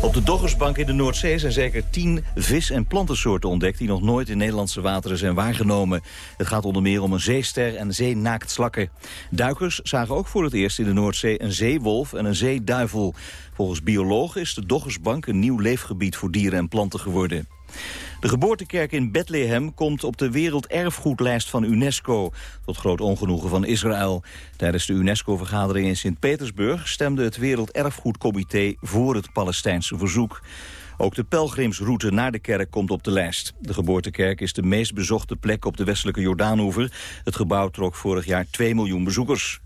Speaker 26: Op de Doggersbank in de Noordzee zijn zeker tien vis- en plantensoorten ontdekt... die nog nooit in Nederlandse wateren zijn waargenomen. Het gaat onder meer om een zeester en zeenaaktslakken. Duikers zagen ook voor het eerst in de Noordzee een zeewolf en een zeeduivel. Volgens biologen is de Doggersbank een nieuw leefgebied voor dieren en planten geworden. De geboortekerk in Bethlehem komt op de werelderfgoedlijst van UNESCO, tot groot ongenoegen van Israël. Tijdens de UNESCO-vergadering in Sint-Petersburg stemde het Werelderfgoedcomité voor het Palestijnse verzoek. Ook de pelgrimsroute naar de kerk komt op de lijst. De geboortekerk is de meest bezochte plek op de westelijke Jordaanoever. Het gebouw trok vorig jaar 2 miljoen bezoekers.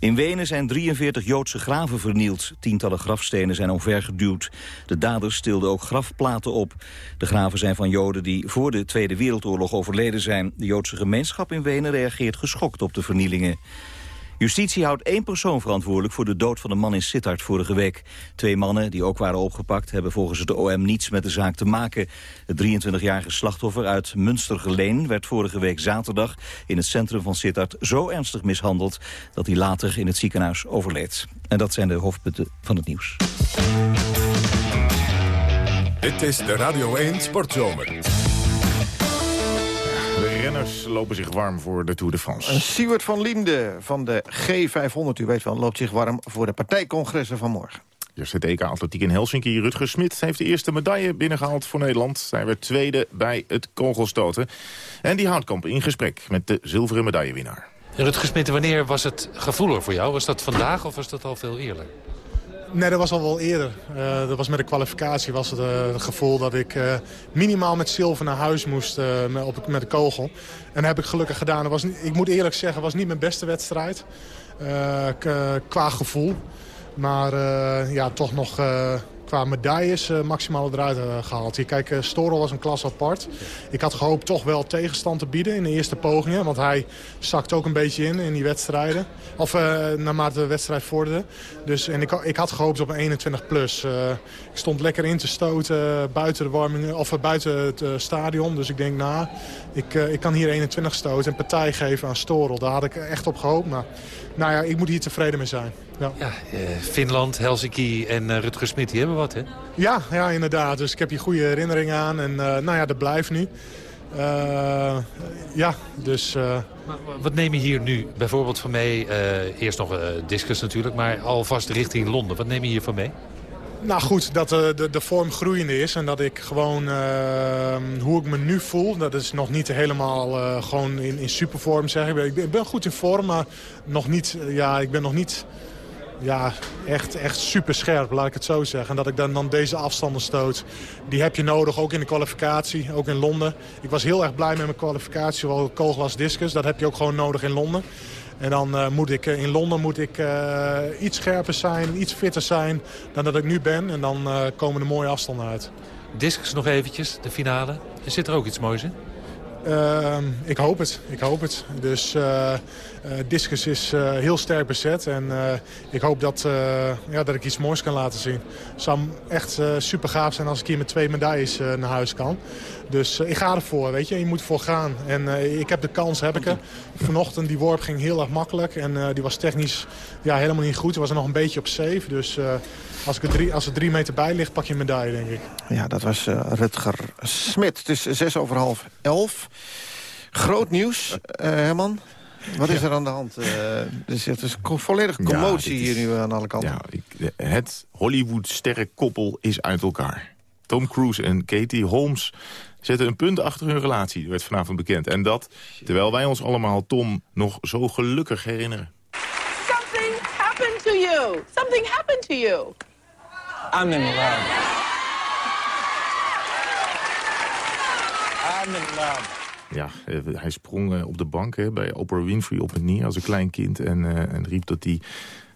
Speaker 26: In Wenen zijn 43 Joodse graven vernield. Tientallen grafstenen zijn omvergeduwd. De daders stilden ook grafplaten op. De graven zijn van Joden die voor de Tweede Wereldoorlog overleden zijn. De Joodse gemeenschap in Wenen reageert geschokt op de vernielingen. Justitie houdt één persoon verantwoordelijk voor de dood van de man in Sittard vorige week. Twee mannen, die ook waren opgepakt, hebben volgens het OM niets met de zaak te maken. Het 23-jarige slachtoffer uit Münstergeleen werd vorige week zaterdag in het centrum van Sittard zo ernstig mishandeld dat hij later in het ziekenhuis overleed. En dat zijn de hoofdpunten van het nieuws.
Speaker 1: Dit is de Radio 1 Sportzomer.
Speaker 6: De renners lopen zich warm voor de Tour de France.
Speaker 5: En Siewert van Liende van de G500, u weet wel, loopt zich warm voor de partijcongressen van morgen.
Speaker 6: Eerst het EK Atletiek in Helsinki. Rutger Smit heeft de eerste medaille binnengehaald voor Nederland. Zij werd tweede bij het kogelstoten. En die Houtkamp in gesprek met de zilveren medaillewinnaar.
Speaker 27: Rutger Smit, wanneer was het gevoeler voor jou? Was dat vandaag of was dat al veel eerder?
Speaker 28: Nee, dat was al wel eerder. Uh, dat was met de kwalificatie was het, het gevoel dat ik uh, minimaal met zilver naar huis moest met, op, met de kogel. En dat heb ik gelukkig gedaan. Was, ik moet eerlijk zeggen, was niet mijn beste wedstrijd. eh, qua gevoel. Maar eh, ja, toch nog eh, qua medailles eh, maximaal eruit eh, gehaald. Hier, kijk, eh, Storel was een klas apart. Ik had gehoopt toch wel tegenstand te bieden in de eerste pogingen. Want hij zakt ook een beetje in, in die wedstrijden. Of naarmate de wedstrijd vorderde. Dus, en ik, ik had gehoopt op een 21 plus. Ik stond lekker in te stoten buiten, de warming, of, buiten het stadion. Dus ik denk, nou, ik, ik kan hier 21 stoten en partij geven aan Storel. Daar had ik echt op gehoopt. Maar nou ja, ik moet hier tevreden mee zijn. Ja.
Speaker 27: Ja, eh, Finland, Helsinki en eh, Rutger Smit, die hebben wat, hè?
Speaker 28: Ja, ja, inderdaad. Dus ik heb hier goede herinneringen aan. En eh, nou ja, dat blijft nu. Eh, ja, dus...
Speaker 27: Wat neem je hier nu bijvoorbeeld van mee? eerst nog discus natuurlijk, maar alvast richting Londen. Wat neem je hiervan mee?
Speaker 28: Nou goed, dat de, de, de vorm groeiende is en dat ik gewoon eh, hoe ik me nu voel, dat is nog niet helemaal eh, gewoon in, in supervorm zeg ik. Ben, ik ben goed in vorm, maar nog niet, eh, ja, ik ben nog niet ja, echt, echt super scherp, laat ik het zo zeggen. En dat ik dan, dan deze afstanden stoot, die heb je nodig, ook in de kwalificatie, ook in Londen. Ik was heel erg blij met mijn kwalificatie, zowel koolglas discus, dat heb je ook gewoon nodig in Londen. En dan eh, moet ik eh, in Londen moet ik eh, iets scherper zijn, iets fitter zijn dan dat ik nu ben. En dan komen er mooie afstanden uit.
Speaker 27: Discus nog eventjes, de finale. Er zit er ook iets moois in?
Speaker 28: Ehm, ik hoop het, ik hoop het. Dus discus is heel sterk bezet en ik hoop dat, ja, dat ik iets moois kan laten zien. Het zou echt super gaaf zijn als ik hier met twee medailles naar huis kan. Dus eh, ik ga ervoor, weet je. Je moet ervoor gaan. En eh, ik heb de kans, heb ik er. Vanochtend, die worp ging heel erg makkelijk. En eh, die was technisch ja, helemaal niet goed. Er was er nog een beetje op safe. Dus eh, als, ik er drie, als er drie meter bij ligt, pak je een medaille, denk ik.
Speaker 5: Ja, dat was eh, Rutger Smit. Het is zes over half elf. Groot nieuws, eh, Herman. Wat is er aan de hand? Eh, er is, het is een volledige commotie
Speaker 6: is-
Speaker 5: hier nu aan alle kanten.
Speaker 6: Ja, ik- het Hollywood-sterrenkoppel is uit elkaar. Tom Cruise en Katie Holmes zetten een punt achter hun relatie, werd vanavond bekend. En dat, terwijl wij ons allemaal Tom nog zo gelukkig herinneren.
Speaker 29: Something happened to you. Something happened to you.
Speaker 30: I'm in love. I'm in love.
Speaker 6: Ja, eh, hij sprong eh, op de bank hè, bij Oprah Winfrey op en neer als een klein kind. En, eh, en riep dat hij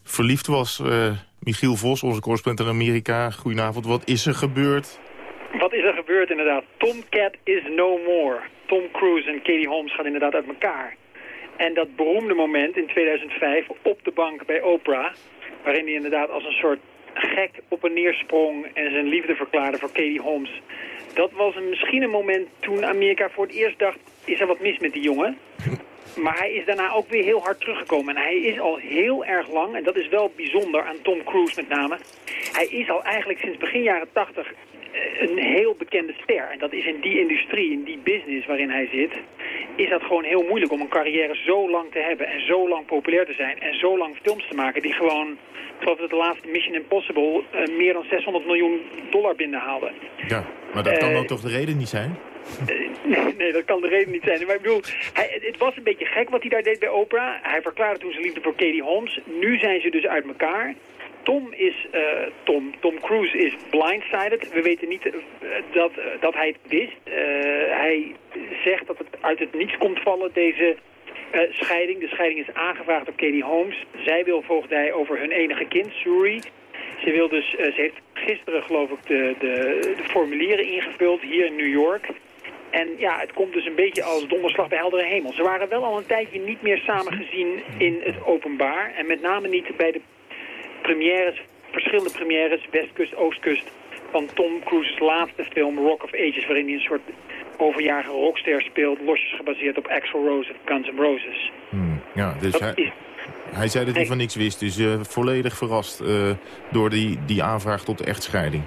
Speaker 6: verliefd was. Eh, Michiel Vos, onze correspondent in Amerika. Goedenavond, wat is er gebeurd?
Speaker 31: Is er gebeurd inderdaad? Tom Cat is no more. Tom Cruise en Katie Holmes gaan inderdaad uit elkaar. En dat beroemde moment in 2005 op de bank bij Oprah... waarin hij inderdaad als een soort gek op en neer sprong... en zijn liefde verklaarde voor Katie Holmes... dat was misschien een moment toen Amerika voor het eerst dacht... is er wat mis met die jongen? Maar hij is daarna ook weer heel hard teruggekomen. En hij is al heel erg lang, en dat is wel bijzonder aan Tom Cruise met name... hij is al eigenlijk sinds begin jaren 80 een heel bekende ster. En dat is in die industrie, in die business waarin hij zit... is dat gewoon heel moeilijk om een carrière zo lang te hebben... en zo lang populair te zijn en zo lang films te maken... die gewoon, ik geloof dat de laatste Mission Impossible... eh, meer dan 600 miljoen dollar binnenhaalde.
Speaker 6: Ja, maar dat kan
Speaker 31: Eh,
Speaker 6: ook toch de reden niet zijn?
Speaker 31: Nee, nee, dat kan de reden niet zijn. Maar ik bedoel, hij, het was een beetje gek wat hij daar deed bij Oprah. Hij verklaarde toen zijn liefde voor Katie Holmes. Nu zijn ze dus uit elkaar. Tom is, eh, Tom, Tom Cruise is blindsided. We weten niet eh, dat, eh, dat hij het wist. Eh, hij zegt dat het uit het niets komt vallen, deze eh, scheiding. De scheiding is aangevraagd door Katie Holmes. Zij wil voogdij over hun enige kind, Suri. Ze, wil dus, eh, ze heeft gisteren geloof ik de, de, de formulieren ingevuld hier in New York. En ja, het komt dus een beetje als donderslag bij heldere hemel. Ze waren wel al een tijdje niet meer samen gezien in het openbaar. En met name niet bij de premières, verschillende premières, westkust, oostkust... van Tom Cruise's laatste film Rock of Ages... waarin hij een soort overjarige rockster speelt... losjes gebaseerd op Axl Rose of Guns N' Roses.
Speaker 6: Hmm, ja, dus
Speaker 31: Dat
Speaker 6: hij,
Speaker 31: is-
Speaker 6: hij zei dat hij van niks wist. Dus eh, volledig verrast eh, door die, die aanvraag tot echtscheiding.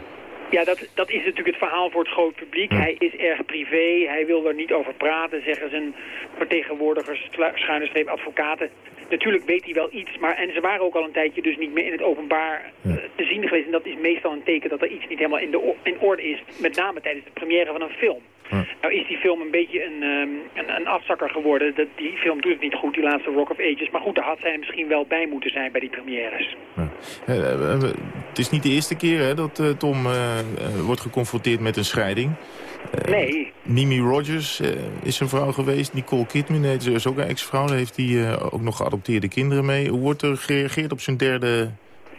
Speaker 31: Ja, dat, dat is natuurlijk het verhaal voor het groot publiek. Hij is erg privé, hij wil er niet over praten, zeggen zijn vertegenwoordigers, schuine streep advocaten. Natuurlijk weet hij wel iets, maar en ze waren ook al een tijdje dus niet meer in het openbaar eh, te zien geweest. En dat is meestal een teken dat er iets niet helemaal in, de, in orde is, met name tijdens de première van een film. Nou is die film een beetje een, ehm, een, een afzakker geworden. Dat, die film doet het niet goed, die laatste Rock of Ages. Maar goed, daar had zij misschien wel bij moeten zijn bij die premières.
Speaker 6: Eh, eh, het is niet de eerste keer hè, dat eh, Tom eh, wordt geconfronteerd met een scheiding.
Speaker 31: Nee.
Speaker 6: Mimi Rogers is zijn vrouw geweest. Nicole Kidman ze is ook een ex-vrouw. Daar heeft hij ook nog geadopteerde kinderen mee. Hoe wordt er gereageerd op zijn derde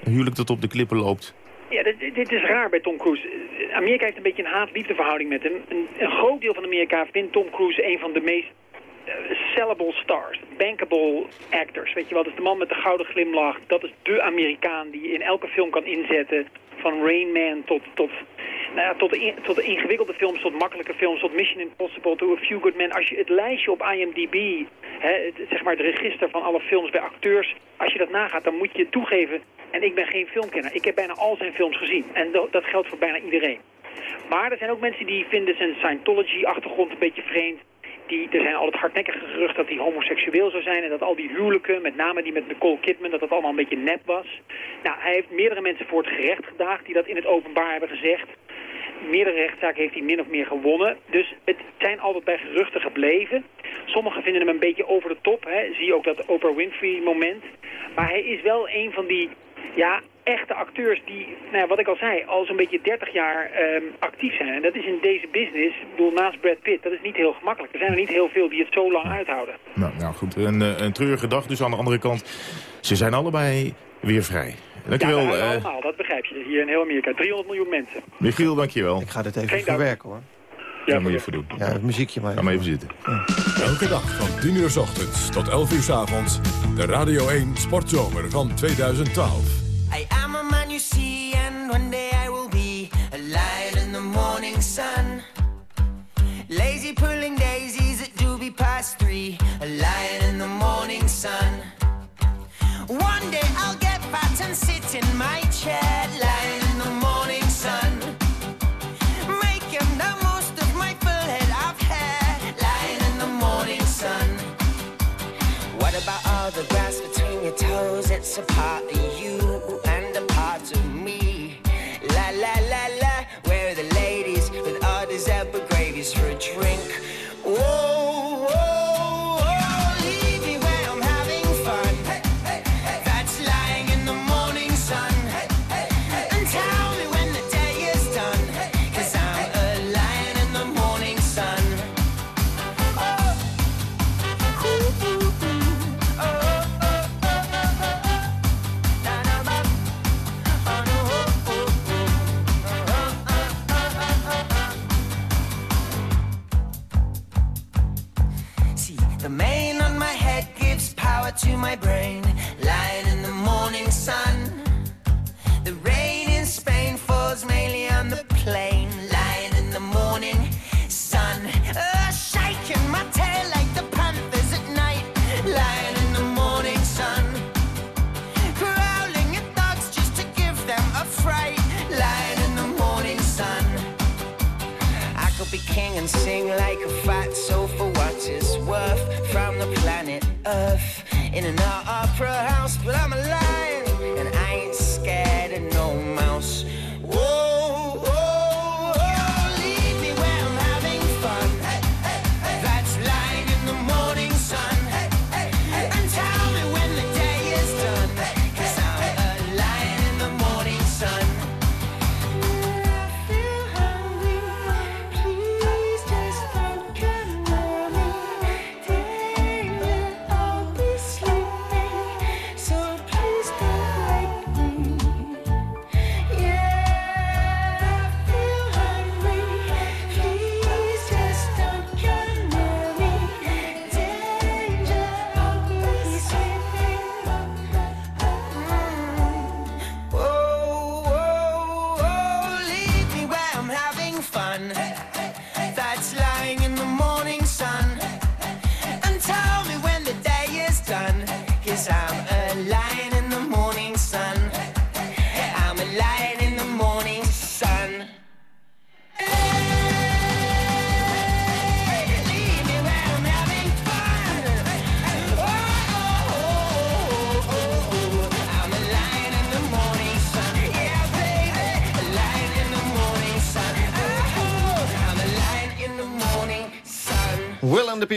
Speaker 6: huwelijk dat op de klippen loopt?
Speaker 31: Ja, dit, dit is raar bij Tom Cruise. Amerika heeft een beetje een haat-liefdeverhouding met hem. Een, een groot deel van Amerika vindt Tom Cruise een van de meest sellable stars. Bankable actors. Weet je wel, dat is de man met de gouden glimlach. Dat is de Amerikaan die in elke film kan inzetten. Van Rain Man tot, tot, nou ja, tot, in- ingewikkelde films, tot makkelijke films, tot Mission Impossible, to A Few Good Men. Als je het lijstje op IMDb, hè, zeg maar het register van alle films bij acteurs, als je dat nagaat, dan moet je toegeven, en ik ben geen filmkenner, ik heb bijna al zijn films gezien. En dat, dat geldt voor bijna iedereen. Maar er zijn ook mensen die vinden zijn Scientology-achtergrond een beetje vreemd. Die, er zijn altijd hardnekkige geruchten dat hij homoseksueel zou zijn... en dat al die huwelijken, met name die met Nicole Kidman... dat dat allemaal een beetje nep was. Nou, hij heeft meerdere mensen voor het gerecht gedaagd... die dat in het openbaar hebben gezegd. Meerdere rechtszaken heeft hij min of meer gewonnen. Dus het zijn altijd bij geruchten gebleven. Sommigen vinden hem een beetje over de top. Hè. Zie ook dat Oprah Winfrey moment. Maar hij is wel een van die ja, echte acteurs die, nou ja, wat ik al zei, al zo'n beetje 30 jaar ehm, actief zijn. En dat is in deze business, ik bedoel, naast Brad Pitt, dat is niet heel gemakkelijk. Er zijn er niet heel veel die het zo lang uithouden.
Speaker 6: Nou, nou goed, een, eh, een treurige dag. Dus aan de andere kant, ze zijn allebei weer vrij. Dankjewel,
Speaker 31: ja,
Speaker 6: eh,
Speaker 31: allemaal, dat begrijp je. Hier in heel Amerika, 300 miljoen mensen.
Speaker 6: Michiel, dankjewel.
Speaker 5: Ik ga dit even
Speaker 31: Geen dank.
Speaker 5: verwerken hoor.
Speaker 6: Ja, moet je even doen.
Speaker 5: Ja, het muziekje maar.
Speaker 6: Ga maar even zitten.
Speaker 1: Elke dag van 10 uur s ochtends tot 11 uur s avonds. De Radio 1 Sportzomer van 2012.
Speaker 32: I am a man you see, and one day I will be a lion in the morning sun. Lazy pulling daisies at doobie past three, a lion in the morning sun. One day I'll get fat and sit in my chair, lion It's a part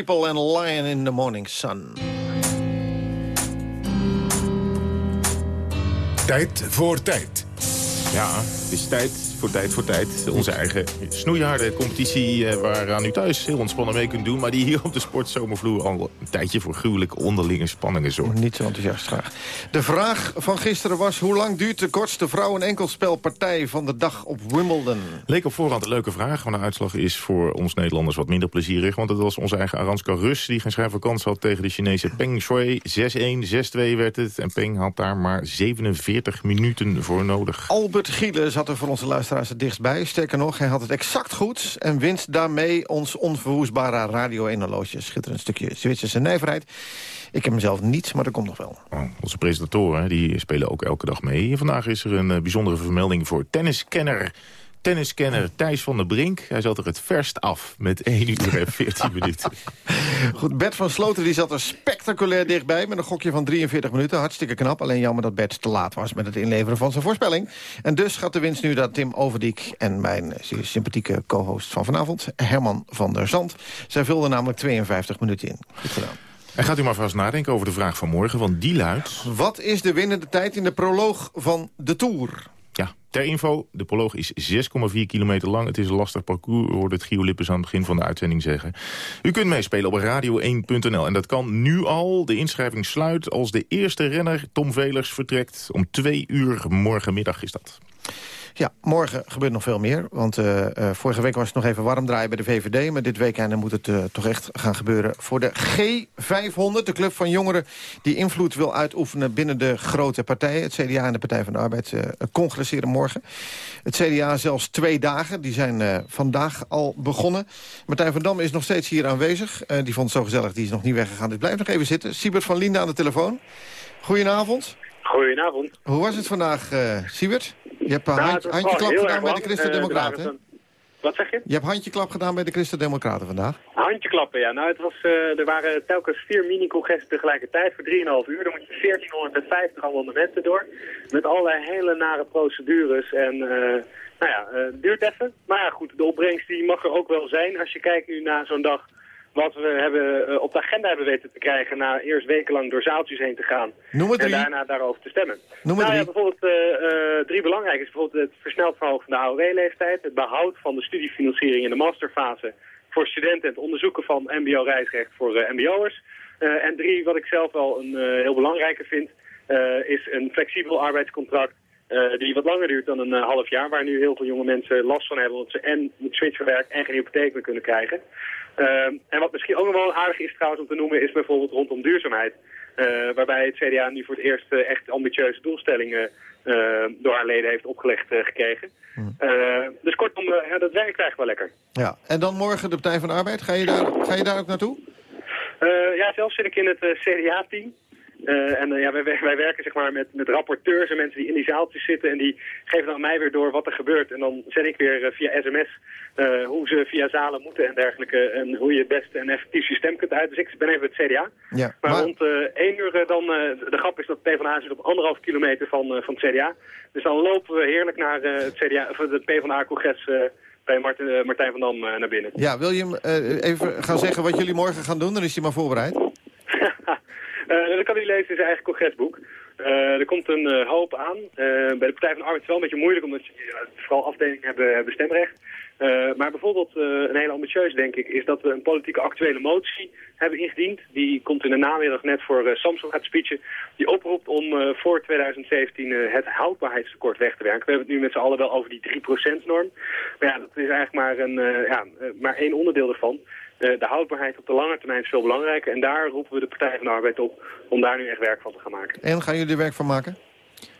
Speaker 5: People and Lion in the Morning Sun.
Speaker 1: Tijd voor tijd.
Speaker 6: Ja, het is tijd voor tijd voor tijd. Onze eigen snoeiharde competitie eh, waaraan u thuis heel ontspannen mee kunt doen... maar die hier op de sportzomervloer al een tijdje voor gruwelijke onderlinge spanningen zorgt.
Speaker 5: Niet zo enthousiast graag. De vraag van gisteren was... hoe lang duurt de kortste vrouwen-enkelspelpartij van de dag op Wimbledon?
Speaker 6: Leek op voorhand een leuke vraag, maar de uitslag is voor ons Nederlanders wat minder plezierig. Want het was onze eigen Aranska Rus die geen schrijver kans had tegen de Chinese Peng Shui. 6-1, 6-2 werd het en Peng had daar maar 47 minuten voor nodig.
Speaker 5: Albert Gielen zat er voor onze luisteraars het dichtstbij. Sterker nog, hij had het exact goed... en wint daarmee ons onverwoestbare Radio 1 horloge. Schitterend stukje Zwitserse nijverheid. Ik heb mezelf niet, maar dat komt nog wel.
Speaker 6: Oh, onze presentatoren die spelen ook elke dag mee. Vandaag is er een eh, bijzondere vermelding voor tenniskenner tenniskenner Thijs van der Brink. Hij zat er het verst af met 1 uur en 14 minuten.
Speaker 5: Goed, Bert van Sloten die zat er spectaculair dichtbij... met een gokje van 43 minuten. Hartstikke knap. Alleen jammer dat Bert te laat was met het inleveren van zijn voorspelling. En dus gaat de winst nu naar Tim Overdiek... en mijn sympathieke co-host van vanavond, Herman van der Zand. Zij vulden namelijk 52 minuten in. Goed gedaan.
Speaker 6: En gaat u maar vast nadenken over de vraag van morgen, want die luidt...
Speaker 5: Wat is de winnende tijd in de proloog van de Tour?
Speaker 6: Ter info, de proloog is 6,4 kilometer lang. Het is een lastig parcours, hoorde het Gio Lippes aan het begin van de uitzending zeggen. U kunt meespelen op radio1.nl en dat kan nu al. De inschrijving sluit als de eerste renner Tom Velers vertrekt. Om twee uur morgenmiddag is dat.
Speaker 5: Ja, morgen gebeurt nog veel meer. Want uh, uh, vorige week was het nog even warm draaien bij de VVD. Maar dit weekend moet het uh, toch echt gaan gebeuren voor de G500. De club van jongeren die invloed wil uitoefenen binnen de grote partijen. Het CDA en de Partij van de Arbeid congresseren morgen. Het CDA zelfs twee dagen. Die zijn vandaag al begonnen. Martijn van Dam is nog steeds hier aanwezig. die vond het zo gezellig, die is nog niet weggegaan. Dus blijf nog even zitten. Siebert van Linde aan de telefoon. Goedenavond.
Speaker 33: Goedenavond.
Speaker 5: Hoe was het vandaag, Siebert? Je hebt een
Speaker 33: Nou,
Speaker 5: hand, handjeklap gedaan bij de. Christen-Democraten.
Speaker 33: Eh, Wat zeg je?
Speaker 5: Je hebt handjeklap gedaan bij de Christen-Democraten vandaag.
Speaker 33: Handjeklappen, ja. Nou, het was, eh, er waren telkens vier mini-congressen tegelijkertijd voor 3,5 uur. Dan moet je 1450 amendementen door. Met allerlei hele nare procedures. En eh, nou ja, het duurt even. Maar ja, goed, de opbrengst die mag er ook wel zijn. Als je kijkt nu naar zo'n dag wat we hebben, eh, op de agenda hebben weten te krijgen... na eerst wekenlang door zaaltjes heen te gaan. En daarna daarover te stemmen.
Speaker 5: Noem
Speaker 33: nou, ja,
Speaker 5: drie.
Speaker 33: bijvoorbeeld eh, eh, drie belangrijke is bijvoorbeeld het versneld verhogen van de AOW-leeftijd... het behoud van de studiefinanciering in de masterfase voor studenten... en het onderzoeken van mbo-reisrecht voor mbo'ers. En drie, wat ik zelf wel een heel belangrijke vind... is een flexibel arbeidscontract... eh, die wat langer duurt dan een half jaar, waar nu heel veel jonge mensen last van hebben, omdat ze en moeten switchen van werk en geen hypotheek meer kunnen krijgen. Ehm, en wat misschien ook nog wel aardig is trouwens om te noemen, is bijvoorbeeld rondom duurzaamheid. Eh, waarbij het CDA nu voor het eerst eh, echt ambitieuze doelstellingen eh, door haar leden heeft opgelegd eh, gekregen. Eh, dus kortom, ja, dat werkt eigenlijk wel lekker.
Speaker 5: Ja. En dan morgen de Partij van de Arbeid. Ga je daar, ga je daar ook naartoe?
Speaker 33: Ja, zelf zit ik in het CDA-team. Eh, en eh, ja, wij, wij werken zeg maar, met, met rapporteurs en mensen die in die zaaltjes zitten. En die geven dan aan mij weer door wat er gebeurt. En dan zet ik weer eh, via sms hoe ze via zalen moeten en dergelijke. En hoe je het beste en effectief je stem kunt uit. Dus ik ben even het CDA.
Speaker 5: Ja.
Speaker 33: Maar, rond eh 1 uur dan, de grap is dat PvdA zit op anderhalf kilometer van, van het CDA. Dus dan lopen we heerlijk naar het CDA, of het PvdA-congres bij Martin, Martijn van Dam naar binnen.
Speaker 5: Ja, wil je hem even gaan zeggen wat jullie morgen gaan doen? Dan is hij maar voorbereid.
Speaker 33: Eh, dat kan u lezen in zijn eigen congresboek. Eh, er komt een eh, hoop aan. Bij de Partij van de Arbeid is het wel een beetje moeilijk, omdat ja, vooral afdelingen hebben, stemrecht. Maar bijvoorbeeld een hele ambitieus, denk ik, is dat we een politieke actuele motie hebben ingediend. Die komt in de namiddag net voor Samsung gaat speechen. Die oproept om voor 2017 eh, het houdbaarheidstekort weg te werken. We hebben het nu met z'n allen wel over die 3%-norm. Maar ja, dat is eigenlijk maar, een, ja, maar één onderdeel ervan. Eh, de houdbaarheid op de lange termijn is veel belangrijker. En daar roepen we de Partij van de Arbeid op om daar nu echt werk van te gaan maken.
Speaker 5: En gaan jullie er werk van maken?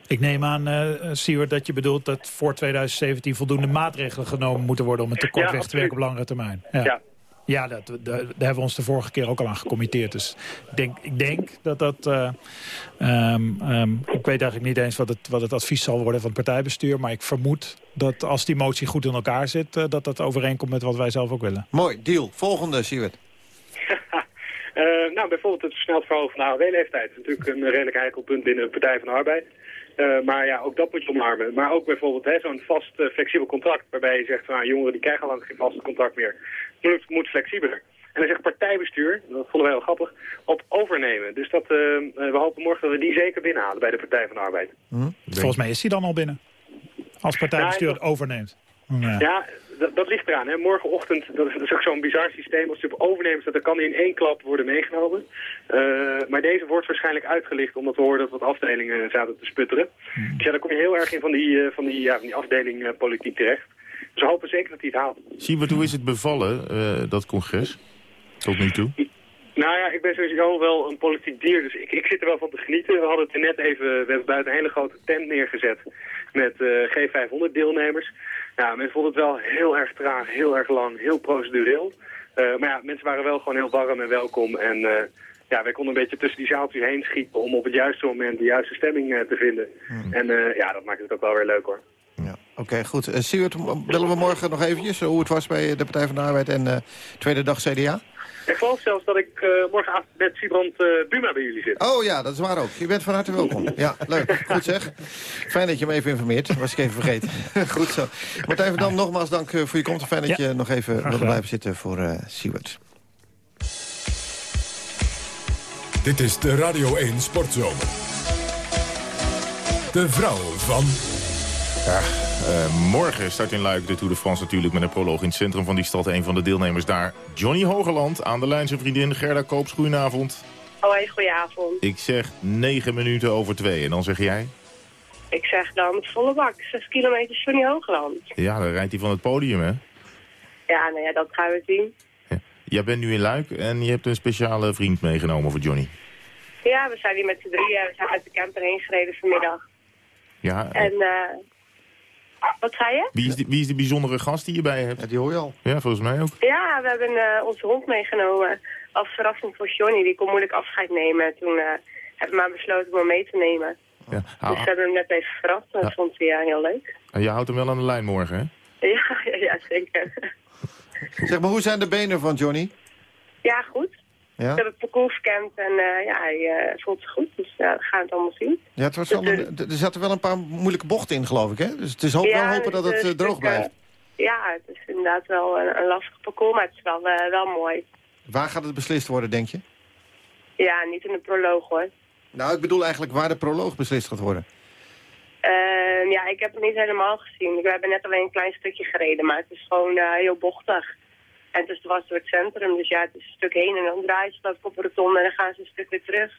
Speaker 12: Ik neem aan, eh Siewert, dat je bedoelt dat voor 2017 voldoende maatregelen genomen moeten worden om het tekort
Speaker 33: Ja,
Speaker 12: weg te werken op langere termijn.
Speaker 33: Ja.
Speaker 12: Ja, dat, dat- daar hebben we ons de vorige keer ook al aan gecommitteerd. Dus ik denk, ik denk dat dat... eh, ehm, ehm, ik weet eigenlijk niet eens wat het, wat het advies zal worden van het partijbestuur. Maar ik vermoed dat als die motie goed in elkaar zit... eh, dat dat overeenkomt met wat wij zelf ook willen.
Speaker 5: Mooi, deal. Volgende, Siewert.
Speaker 33: Eh, nou, bijvoorbeeld het versneld verhogen van de AOW-leeftijd. is natuurlijk een redelijk heikel punt binnen de Partij van de Arbeid. Eh, maar ja, ook dat moet je omarmen. Maar ook bijvoorbeeld hè, zo'n vast flexibel contract... waarbij je zegt, van, nou, jongeren die krijgen al lang geen vast contract meer. Moet, moet flexibeler. En dan zegt partijbestuur, dat vonden wij heel grappig, op overnemen. Dus dat, eh, eh, we hopen morgen dat we die zeker binnenhalen bij de Partij van de Arbeid.
Speaker 12: Volgens mij is die dan al binnen. Als partijbestuur het overneemt. Ja.
Speaker 33: Ja, dat, dat ligt eraan. Hè. Morgenochtend, dat is, dat is ook zo'n bizar systeem. Als je op overneemt, dat kan in één klap worden meegenomen. Eh, maar deze wordt waarschijnlijk uitgelicht omdat we hoorden dat wat afdelingen zaten te sputteren. Dus ja, dan kom je heel erg in van die, eh, van die, ja, van die afdeling politiek terecht. Dus we hopen zeker dat hij het haalt.
Speaker 6: Siebert, hoe is het bevallen, eh, dat congres? Tot nu toe?
Speaker 33: Nou ja, ik ben sowieso wel een politiek dier, dus ik, ik zit er wel van te genieten. We hadden het er net even, we hebben buiten een hele grote tent neergezet met eh, G500 deelnemers. Ja, mensen vonden het wel heel erg traag, heel erg lang, heel procedureel. Eh, maar ja, mensen waren wel gewoon heel warm en welkom. En eh, ja, wij konden een beetje tussen die zaaltjes heen schieten om op het juiste moment de juiste stemming eh, te vinden. En eh, ja, dat maakt het ook wel weer leuk hoor.
Speaker 5: Oké, goed. Uh, Siewert, bellen we morgen nog eventjes eh, hoe het was bij de Partij van de Arbeid en eh, tweede dag CDA?
Speaker 33: Ik geloof zelfs dat ik eh, morgenavond met Sibrand eh, Buma bij jullie zit.
Speaker 5: Oh ja, dat is waar ook. Je bent van harte welkom. Ja, leuk. Goed zeg. Fijn dat je me even informeert. Was ik even vergeten. Goed zo. Martijn van Dam, nogmaals dank eh, voor je komst. Fijn dat je nog even wilde
Speaker 1: gedaan.
Speaker 5: blijven zitten voor eh Siewert.
Speaker 1: Dit is de Radio 1 Sportzomer. De vrouw van...
Speaker 6: Ja, eh, morgen start in Luik de Tour de France natuurlijk met een proloog in het centrum van die stad. Een van de deelnemers daar, Johnny Hogeland. Aan de lijn zijn vriendin Gerda Koops. Goedenavond.
Speaker 34: Hoi, goedenavond.
Speaker 6: Ik zeg 9 minuten over 2 en dan zeg jij...
Speaker 34: Ik zeg dan volle bak, 6 kilometer Johnny Hoogland.
Speaker 6: Ja, dan rijdt hij van het podium, hè?
Speaker 34: Ja, nou ja, dat gaan we zien.
Speaker 6: Jij bent nu in Luik en je hebt een speciale vriend meegenomen voor Johnny.
Speaker 34: Ja, we zijn hier met z'n drieën. We zijn uit de camper heen gereden vanmiddag.
Speaker 6: Ja,
Speaker 34: En, eh wat zei je?
Speaker 6: wie, is die, wie is die bijzondere gast die je bij hebt? Ja,
Speaker 5: die hoor je al.
Speaker 6: Ja, volgens mij ook.
Speaker 34: Ja, we hebben eh, onze hond meegenomen als verrassing voor Johnny. Die kon moeilijk afscheid nemen. Toen eh hebben we maar besloten om hem mee te nemen.
Speaker 6: Ja.
Speaker 34: Dus
Speaker 6: Ah,
Speaker 34: we hebben hem net even verrast. En dat vond hij ja, heel leuk.
Speaker 6: ah, je houdt hem wel aan de lijn morgen, hè?
Speaker 34: Ja, ja, ja, zeker.
Speaker 5: Zeg maar, hoe zijn de benen van Johnny?
Speaker 34: Ja, goed.
Speaker 5: Ja?
Speaker 34: We hebben het parcours gekend en eh, ja, hij eh, voelt zich goed. Dus ja, we gaan het allemaal zien.
Speaker 5: Ja, het was wel een- er er zaten wel een paar moeilijke bochten in, geloof ik, hè? Dus het is hoop,
Speaker 34: Ja,
Speaker 5: wel hopen dat
Speaker 34: dus,
Speaker 5: het
Speaker 34: eh,
Speaker 5: eh, droog
Speaker 34: eh,
Speaker 5: blijft.
Speaker 34: Ja, het is inderdaad wel een, een lastig parcours, maar het is wel, eh, wel mooi.
Speaker 5: Waar gaat het beslist worden, denk je?
Speaker 34: Ja, niet in de proloog hoor.
Speaker 5: Nou, ik bedoel eigenlijk waar de proloog beslist gaat worden.
Speaker 34: Ehm, ja, ik heb het niet helemaal gezien. We hebben net alleen een klein stukje gereden, maar het is gewoon eh, heel bochtig. En het is dwars door het centrum, dus ja, het is een stuk heen en dan draaien ze dat op rotonde en dan gaan ze een stuk weer terug.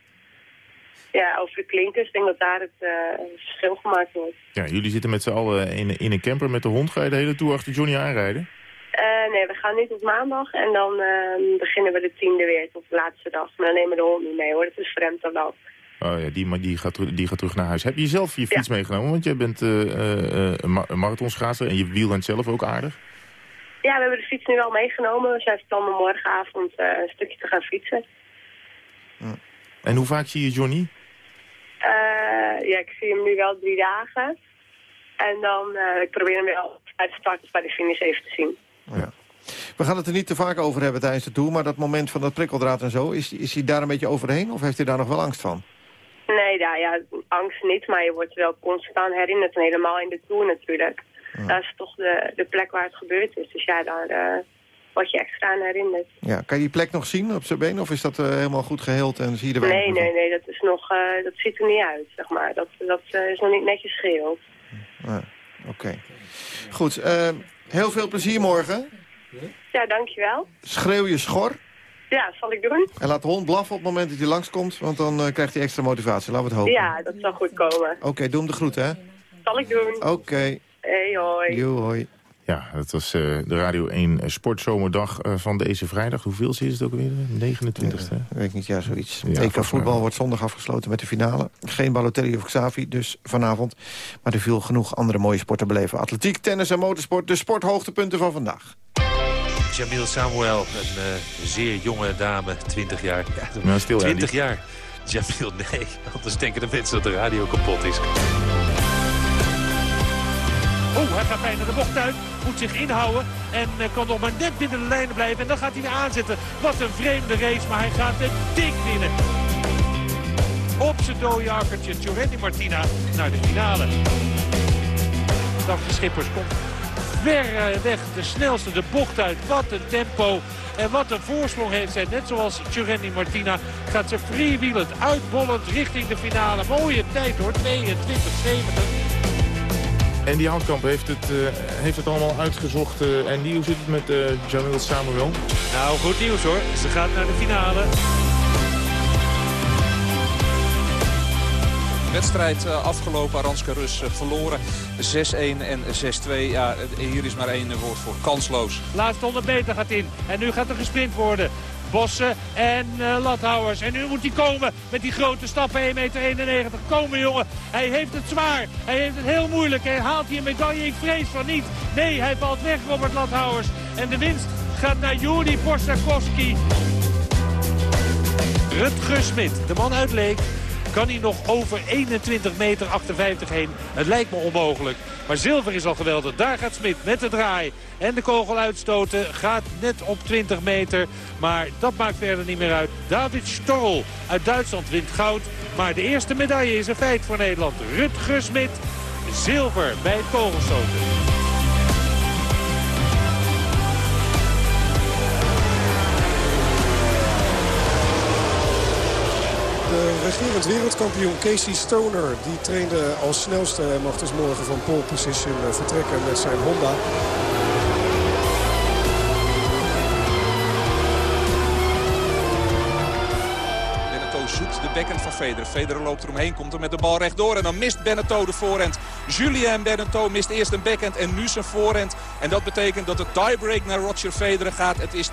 Speaker 34: Ja, over de klinkers, ik denk dat daar het eh, verschil gemaakt wordt.
Speaker 6: Ja, jullie zitten met z'n allen in, in een camper met de hond. Ga je de hele tour achter Johnny aanrijden?
Speaker 34: Eh, nee, we gaan nu tot maandag en dan ehm, beginnen we de tiende weer tot de laatste dag. Maar dan nemen we de hond niet mee hoor, dat is vreemd dan wel.
Speaker 6: Oh ja, die, die, gaat, die gaat terug naar huis. Heb je zelf je fiets meegenomen? Want jij bent eh, een marathonschaatser en je wielrent zelf ook aardig.
Speaker 34: Ja, we hebben de fiets nu wel meegenomen. We zijn van plan om morgenavond eh, een stukje te gaan fietsen.
Speaker 6: En hoe vaak zie je Johnny?
Speaker 34: Eh, ja, ik zie hem nu wel drie dagen. En dan eh, ik probeer hem wel bij de start bij de finish even te zien.
Speaker 5: We gaan het er niet te vaak over hebben tijdens de tour... maar dat moment van dat prikkeldraad en zo, is, is hij daar een beetje overheen... of heeft hij daar nog wel angst van?
Speaker 34: Nee, nou ja, angst niet, maar je wordt wel constant herinnerd. En helemaal in de Tour natuurlijk. Dat is toch de, de plek waar het gebeurd is. Dus ja, daar eh, word je extra aan herinnerd.
Speaker 5: Ja, kan je die plek nog zien op zijn been? Of is dat eh, helemaal goed geheeld en zie je er
Speaker 34: Nee,
Speaker 5: weinig
Speaker 34: nee, nee, dat, is nog, eh, dat ziet er niet uit, zeg maar. Dat, dat is nog niet netjes geheeld.
Speaker 5: Ah, Oké. Goed, eh, heel veel plezier morgen.
Speaker 34: Ja, dankjewel.
Speaker 5: Schreeuw je schor.
Speaker 34: Ja, zal ik doen?
Speaker 5: En laat de hond blaffen op het moment dat hij langskomt... want dan krijgt hij extra motivatie. Laten we het hopen.
Speaker 34: Ja, dat zal goed komen.
Speaker 5: Oké, doe hem de groeten, hè?
Speaker 34: Zal ik doen.
Speaker 5: Oké.
Speaker 34: Hey, hoi.
Speaker 5: Jo, hoi.
Speaker 6: Ja, dat was eh, de Radio 1 Sportzomerdag eh, van deze vrijdag. Hoeveel is het ook weer? 29 e
Speaker 5: Weet ik niet, ja, zoiets.
Speaker 6: Ja,
Speaker 5: EK voetbal wordt zondag afgesloten met de finale. Geen Balotelli of Xavi, dus vanavond. Maar er viel genoeg andere mooie sporten beleven. Atletiek, tennis en motorsport. De sporthoogtepunten van vandaag.
Speaker 27: Jamil Samuel, een eh, zeer jonge dame, 20 jaar. Ja,
Speaker 6: Nou, stil,
Speaker 27: 20
Speaker 6: Andy.
Speaker 27: jaar. Jamil, nee, anders denken de mensen dat de radio kapot is.
Speaker 17: Oh, hij gaat bijna de bocht uit. Moet zich inhouden. En eh, kan nog maar net binnen de lijnen blijven. En dan gaat hij weer aanzetten. Wat een vreemde race. Maar hij gaat het dik winnen. Op zijn dode akkertje. Martina naar de finale. Daphne Schippers komt ver eh, weg. De snelste de bocht uit. Wat een tempo. En wat een voorsprong heeft zij. Net zoals Giovanni Martina gaat ze freewheelend uitbollend richting de finale. Mooie tijd hoor. 22-70.
Speaker 6: En die Houtkamp heeft het, eh, heeft het allemaal uitgezocht. eh, en die, hoe zit het met uh, Jamil Samuel?
Speaker 17: Nou, goed nieuws hoor. Ze gaat naar de finale.
Speaker 13: Wedstrijd uh, afgelopen, Aranska Rus uh, verloren. 6-1 en 6-2. Ja, hier is maar één woord voor. Kansloos.
Speaker 17: Laatste 100 meter gaat in. En nu gaat er gesprint worden. Bossen en uh, Lathouwers. En nu moet hij komen met die grote stappen. 1,91 meter. Komen jongen. Hij heeft het zwaar. Hij heeft het heel moeilijk. Hij haalt hier een medaille. Ik vrees van niet. Nee, hij valt weg, Robert Lathouwers. En de winst gaat naar Juri Postakowski. Rutger Smit, de man uit Leek. Kan hij nog over 21 meter 58 heen? Het lijkt me onmogelijk. Maar zilver is al geweldig. Daar gaat Smit met de draai. En de kogel uitstoten. Gaat net op 20 meter. Maar dat maakt verder niet meer uit. David Storl uit Duitsland wint goud. Maar de eerste medaille is een feit voor Nederland. Rutger Smit, zilver bij het kogelstoten.
Speaker 23: Regerend wereldkampioen Casey Stoner die trainde als snelste en mag dus morgen van pole position vertrekken met zijn Honda.
Speaker 13: Backhand van Federer. Federer loopt eromheen, komt er met de bal rechtdoor. En dan mist Beneteau de voorhand. Julien Beneteau mist eerst een backhand en nu zijn voorhand. En dat betekent dat de tiebreak naar Roger Federer gaat. Het is 2-2.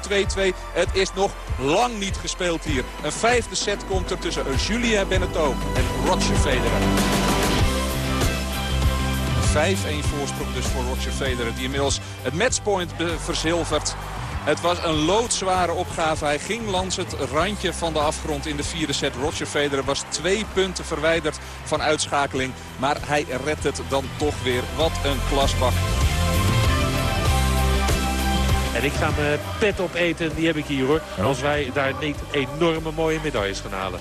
Speaker 13: Het is nog lang niet gespeeld hier. Een vijfde set komt er tussen Julien Beneteau en Roger Federer. 5-1 voorsprong dus voor Roger Federer. Die inmiddels het matchpoint verzilvert. Het was een loodzware opgave. Hij ging langs het randje van de afgrond in de vierde set. Roger Federer was twee punten verwijderd van uitschakeling. Maar hij redt het dan toch weer. Wat een klasbak.
Speaker 17: En ik ga mijn pet opeten, die heb ik hier hoor. Als wij daar niet enorme mooie medailles gaan halen.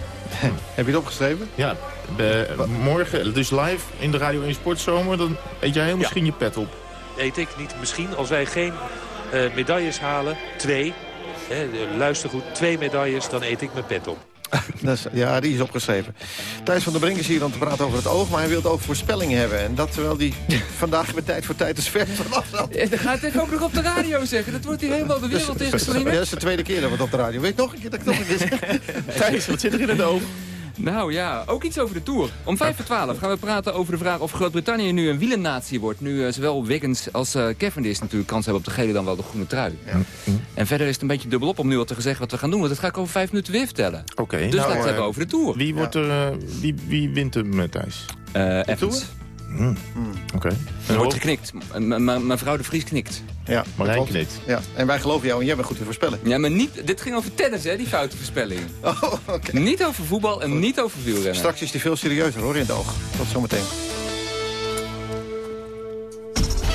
Speaker 5: heb je het opgeschreven?
Speaker 6: Ja, de, morgen, dus live in de Radio 1 Sportzomer, dan eet jij heel misschien ja. je pet op.
Speaker 17: Eet ik niet misschien, als wij geen uh, medailles halen, twee, hè, luister goed, twee medailles, dan eet ik mijn pet op.
Speaker 5: is, ja, die is opgeschreven. Thijs van der Brink is hier om te praten over het oog... maar hij wil ook voorspellingen hebben. En dat terwijl hij vandaag met tijd voor tijd is ver vanaf zat.
Speaker 18: Ja, dan gaat hij ook nog op de radio zeggen. Dat wordt hij helemaal de wereld in
Speaker 5: Ja, dat is de tweede keer dat we het op de radio. Weet je nog een keer dat ik nog een keer zeg?
Speaker 6: Thijs, wat zit er in het oog?
Speaker 18: Nou ja, ook iets over de Tour. Om 5 voor 12 gaan we praten over de vraag of Groot-Brittannië nu een wielennatie wordt. Nu uh, zowel Wiggins als uh, Cavendish natuurlijk kans hebben op de gele dan wel de groene trui. Ja. En verder is het een beetje dubbelop om nu al te zeggen wat we gaan doen. Want dat ga ik over vijf minuten weer vertellen.
Speaker 6: Oké. Okay,
Speaker 18: dus nou, laten we het hebben over de Tour.
Speaker 6: Wie, wordt er, uh, wie, wie wint hem met Thijs?
Speaker 18: Uh, Evans.
Speaker 6: Mm. Mm. Oké. Okay.
Speaker 18: Er wordt geknikt. Mevrouw de Vries knikt.
Speaker 5: Ja,
Speaker 6: Marijn knikt.
Speaker 5: Ja, en wij geloven jou en jij bent goed te voorspellen.
Speaker 18: Ja, maar niet, dit ging over tennis, hè, die foute voorspelling.
Speaker 5: Oh, okay.
Speaker 18: Niet over voetbal en niet over wielrennen.
Speaker 5: Straks is die veel serieuzer, hoor, in het oog. Tot zometeen.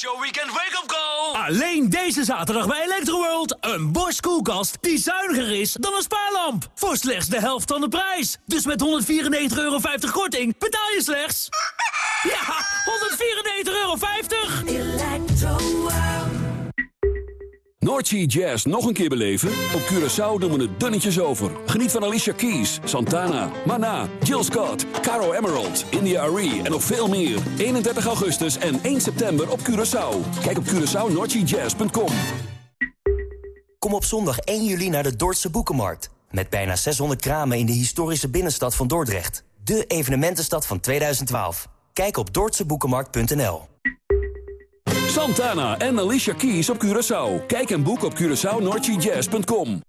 Speaker 35: Your weekend wake-up call.
Speaker 36: Alleen deze zaterdag bij Electroworld. Een Bosch koelkast die zuiniger is dan een spaarlamp. Voor slechts de helft van de prijs. Dus met 194,50 euro korting betaal je slechts... Ja, 194,50 euro.
Speaker 37: Noordsea Jazz nog een keer beleven? Op Curaçao doen we het dunnetjes over. Geniet van Alicia Keys, Santana, Mana, Jill Scott, Caro Emerald, India Arie en nog veel meer. 31 augustus en 1 september op Curaçao. Kijk op CuraçaoNoordseaJazz.com.
Speaker 38: Kom op zondag 1 juli naar de Dordtse Boekenmarkt. Met bijna 600 kramen in de historische binnenstad van Dordrecht. De evenementenstad van 2012. Kijk op dordtseboekenmarkt.nl.
Speaker 37: Santana en Alicia Keys op Curaçao. Kijk en boek op CuraçaoNoordseaJazz.com.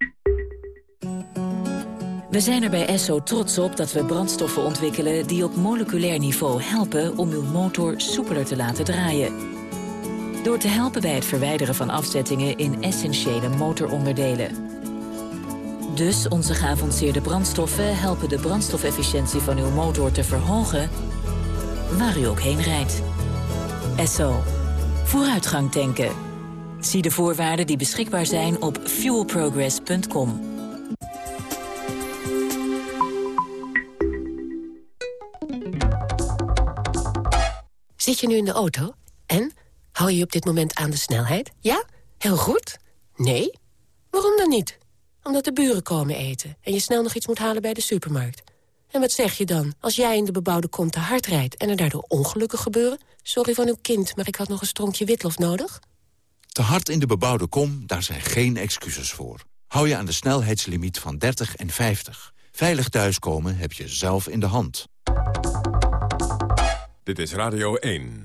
Speaker 4: We zijn er bij Esso trots op dat we brandstoffen ontwikkelen... die op moleculair niveau helpen om uw motor soepeler te laten draaien. Door te helpen bij het verwijderen van afzettingen in essentiële motoronderdelen. Dus onze geavanceerde brandstoffen helpen de brandstofefficiëntie van uw motor te verhogen waar u ook heen rijdt. Esso. Vooruitgang tanken. Zie de voorwaarden die beschikbaar zijn op fuelprogress.com.
Speaker 39: Zit je nu in de auto? En? Hou je op dit moment aan de snelheid? Ja? Heel goed? Nee? Waarom dan niet? Omdat de buren komen eten en je snel nog iets moet halen bij de supermarkt. En wat zeg je dan als jij in de bebouwde kom te hard rijdt... en er daardoor ongelukken gebeuren? Sorry van uw kind, maar ik had nog een stronkje witlof nodig.
Speaker 40: Te hard in de bebouwde kom, daar zijn geen excuses voor. Hou je aan de snelheidslimiet van 30 en 50. Veilig thuiskomen heb je zelf in de hand.
Speaker 1: Dit is Radio 1.